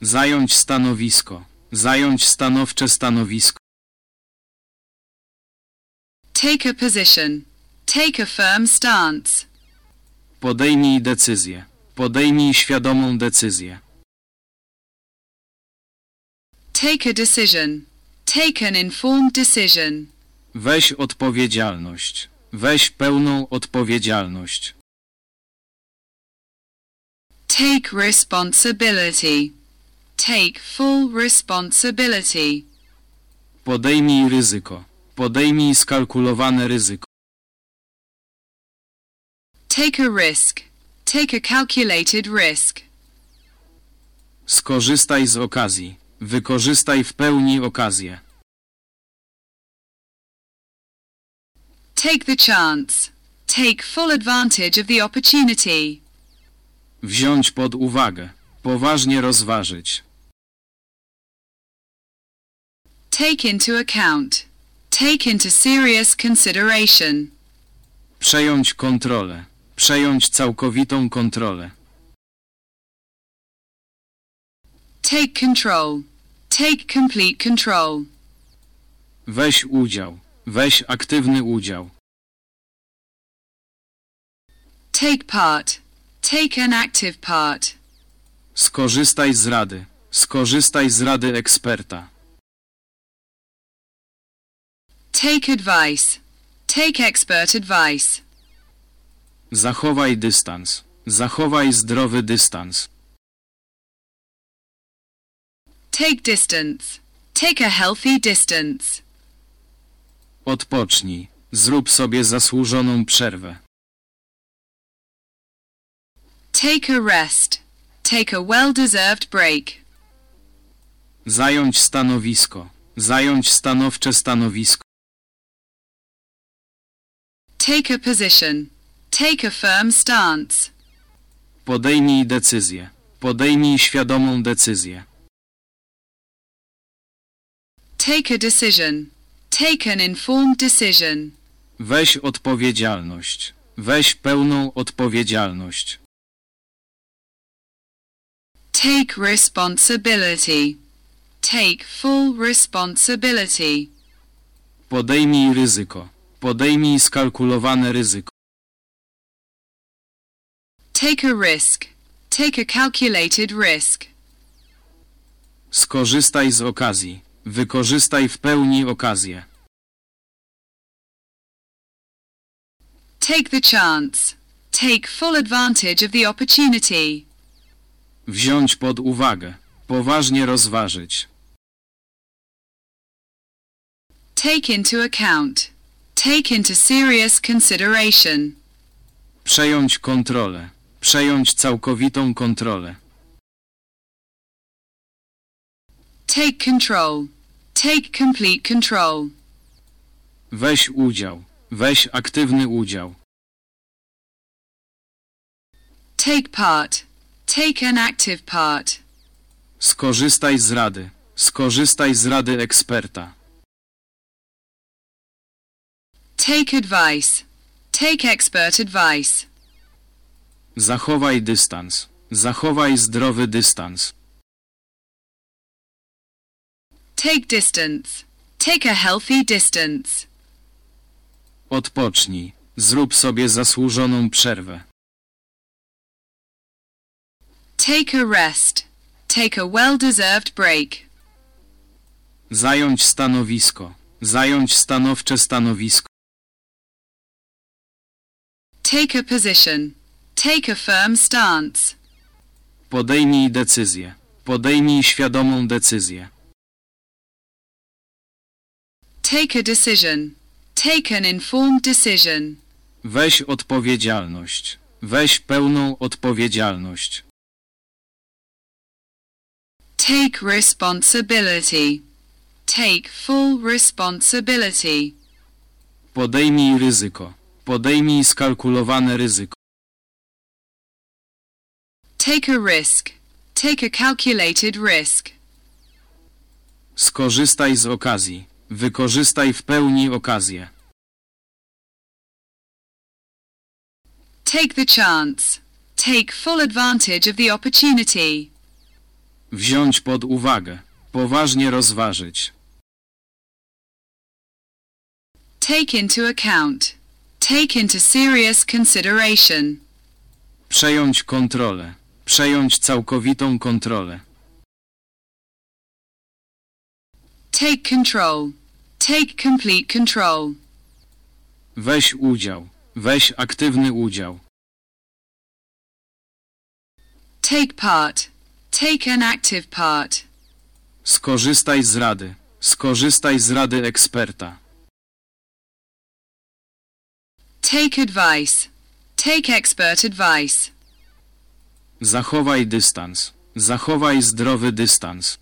[SPEAKER 1] Zająć stanowisko. Zająć stanowcze stanowisko.
[SPEAKER 2] Take a position. Take a firm stance.
[SPEAKER 1] Podejmij decyzję. Podejmij świadomą decyzję.
[SPEAKER 2] Take a decision. Take an informed decision.
[SPEAKER 1] Weź odpowiedzialność. Weź pełną odpowiedzialność.
[SPEAKER 2] Take responsibility. Take full responsibility.
[SPEAKER 1] Podejmij ryzyko. Podejmij skalkulowane ryzyko.
[SPEAKER 2] Take a risk. Take a calculated risk.
[SPEAKER 1] Skorzystaj z okazji. Wykorzystaj w pełni okazję.
[SPEAKER 2] Take the chance. Take full advantage of the opportunity.
[SPEAKER 1] Wziąć pod uwagę. Poważnie rozważyć.
[SPEAKER 2] Take into account. Take into serious consideration.
[SPEAKER 1] Przejąć kontrolę. Przejąć całkowitą kontrolę.
[SPEAKER 2] Take control. Take complete control.
[SPEAKER 1] Weź udział. Weź aktywny udział.
[SPEAKER 2] Take part. Take an active part.
[SPEAKER 1] Skorzystaj z rady. Skorzystaj z rady eksperta.
[SPEAKER 2] Take advice. Take expert advice.
[SPEAKER 1] Zachowaj dystans. Zachowaj zdrowy dystans.
[SPEAKER 2] Take distance. Take a healthy distance.
[SPEAKER 1] Odpocznij. Zrób sobie zasłużoną przerwę.
[SPEAKER 2] Take a rest. Take a well-deserved break.
[SPEAKER 1] Zająć stanowisko. Zająć stanowcze stanowisko.
[SPEAKER 2] Take a position. Take a firm stance.
[SPEAKER 1] Podejmij decyzję. Podejmij świadomą decyzję.
[SPEAKER 2] Take a decision. Take an informed decision.
[SPEAKER 1] Weź odpowiedzialność. Weź pełną odpowiedzialność.
[SPEAKER 2] Take responsibility. Take full responsibility.
[SPEAKER 1] Podejmij ryzyko. Podejmij skalkulowane ryzyko.
[SPEAKER 2] Take a risk. Take a calculated risk.
[SPEAKER 1] Skorzystaj z okazji. Wykorzystaj w pełni okazję.
[SPEAKER 2] Take the chance. Take full advantage of the opportunity.
[SPEAKER 1] Wziąć pod uwagę. Poważnie rozważyć.
[SPEAKER 2] Take into account. Take into serious consideration.
[SPEAKER 1] Przejąć kontrolę. Przejąć całkowitą kontrolę.
[SPEAKER 2] Take control. Take complete control.
[SPEAKER 1] Weź udział. Weź aktywny udział.
[SPEAKER 2] Take part. Take an active part.
[SPEAKER 1] Skorzystaj z rady. Skorzystaj z rady eksperta.
[SPEAKER 2] Take advice. Take expert advice.
[SPEAKER 1] Zachowaj dystans. Zachowaj zdrowy dystans.
[SPEAKER 2] Take distance. Take a healthy distance.
[SPEAKER 1] Odpocznij. Zrób sobie zasłużoną przerwę.
[SPEAKER 2] Take a rest. Take a well-deserved break.
[SPEAKER 1] Zająć stanowisko. Zająć stanowcze stanowisko.
[SPEAKER 2] Take a position. Take a firm stance.
[SPEAKER 1] Podejmij decyzję. Podejmij świadomą decyzję.
[SPEAKER 2] Take a decision. Take an informed decision.
[SPEAKER 1] Weź odpowiedzialność. Weź pełną odpowiedzialność.
[SPEAKER 2] Take responsibility. Take full responsibility.
[SPEAKER 1] Podejmij ryzyko. Podejmij skalkulowane ryzyko.
[SPEAKER 2] Take a risk. Take a calculated risk.
[SPEAKER 1] Skorzystaj z okazji. Wykorzystaj w pełni okazję.
[SPEAKER 2] Take the chance. Take full advantage of the opportunity.
[SPEAKER 1] Wziąć pod uwagę. Poważnie rozważyć.
[SPEAKER 2] Take into account. Take into serious consideration.
[SPEAKER 1] Przejąć kontrolę. Przejąć całkowitą kontrolę.
[SPEAKER 2] Take control. Take complete control.
[SPEAKER 1] Weź udział. Weź aktywny udział.
[SPEAKER 2] Take part. Take an active part.
[SPEAKER 1] Skorzystaj z rady. Skorzystaj z rady eksperta.
[SPEAKER 2] Take advice. Take expert advice.
[SPEAKER 1] Zachowaj dystans. Zachowaj zdrowy dystans.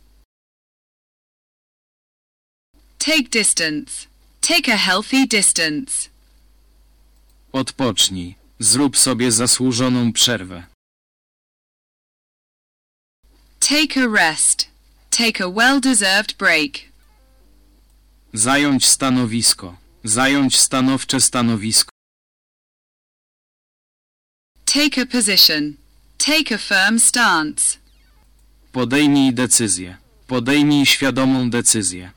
[SPEAKER 2] Take distance. Take a healthy distance.
[SPEAKER 1] Odpocznij. Zrób sobie zasłużoną przerwę.
[SPEAKER 2] Take a rest. Take a well-deserved break.
[SPEAKER 1] Zająć stanowisko. Zająć stanowcze stanowisko.
[SPEAKER 2] Take a position. Take a firm stance.
[SPEAKER 1] Podejmij decyzję. Podejmij świadomą decyzję.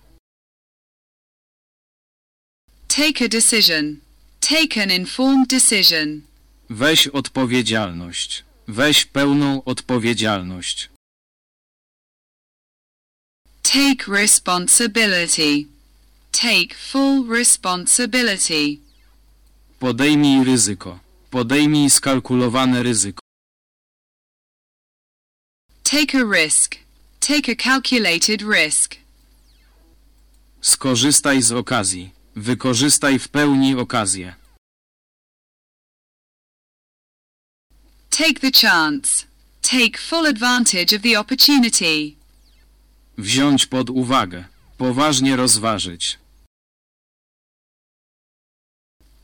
[SPEAKER 2] Take a decision. Take an informed decision.
[SPEAKER 1] Weź odpowiedzialność. Weź pełną odpowiedzialność.
[SPEAKER 2] Take responsibility. Take full responsibility.
[SPEAKER 1] Podejmij ryzyko. Podejmij skalkulowane ryzyko.
[SPEAKER 2] Take a risk. Take a calculated risk.
[SPEAKER 1] Skorzystaj z okazji. Wykorzystaj w pełni okazję.
[SPEAKER 2] Take the chance. Take full advantage of the opportunity.
[SPEAKER 1] Wziąć pod uwagę. Poważnie rozważyć.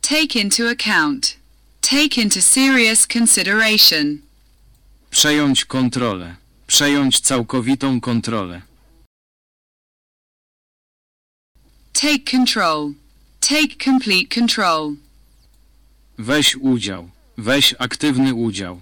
[SPEAKER 2] Take into account. Take into serious consideration.
[SPEAKER 1] Przejąć kontrolę. Przejąć całkowitą kontrolę.
[SPEAKER 2] Take control. Take complete control.
[SPEAKER 1] Weź udział. Weź aktywny udział.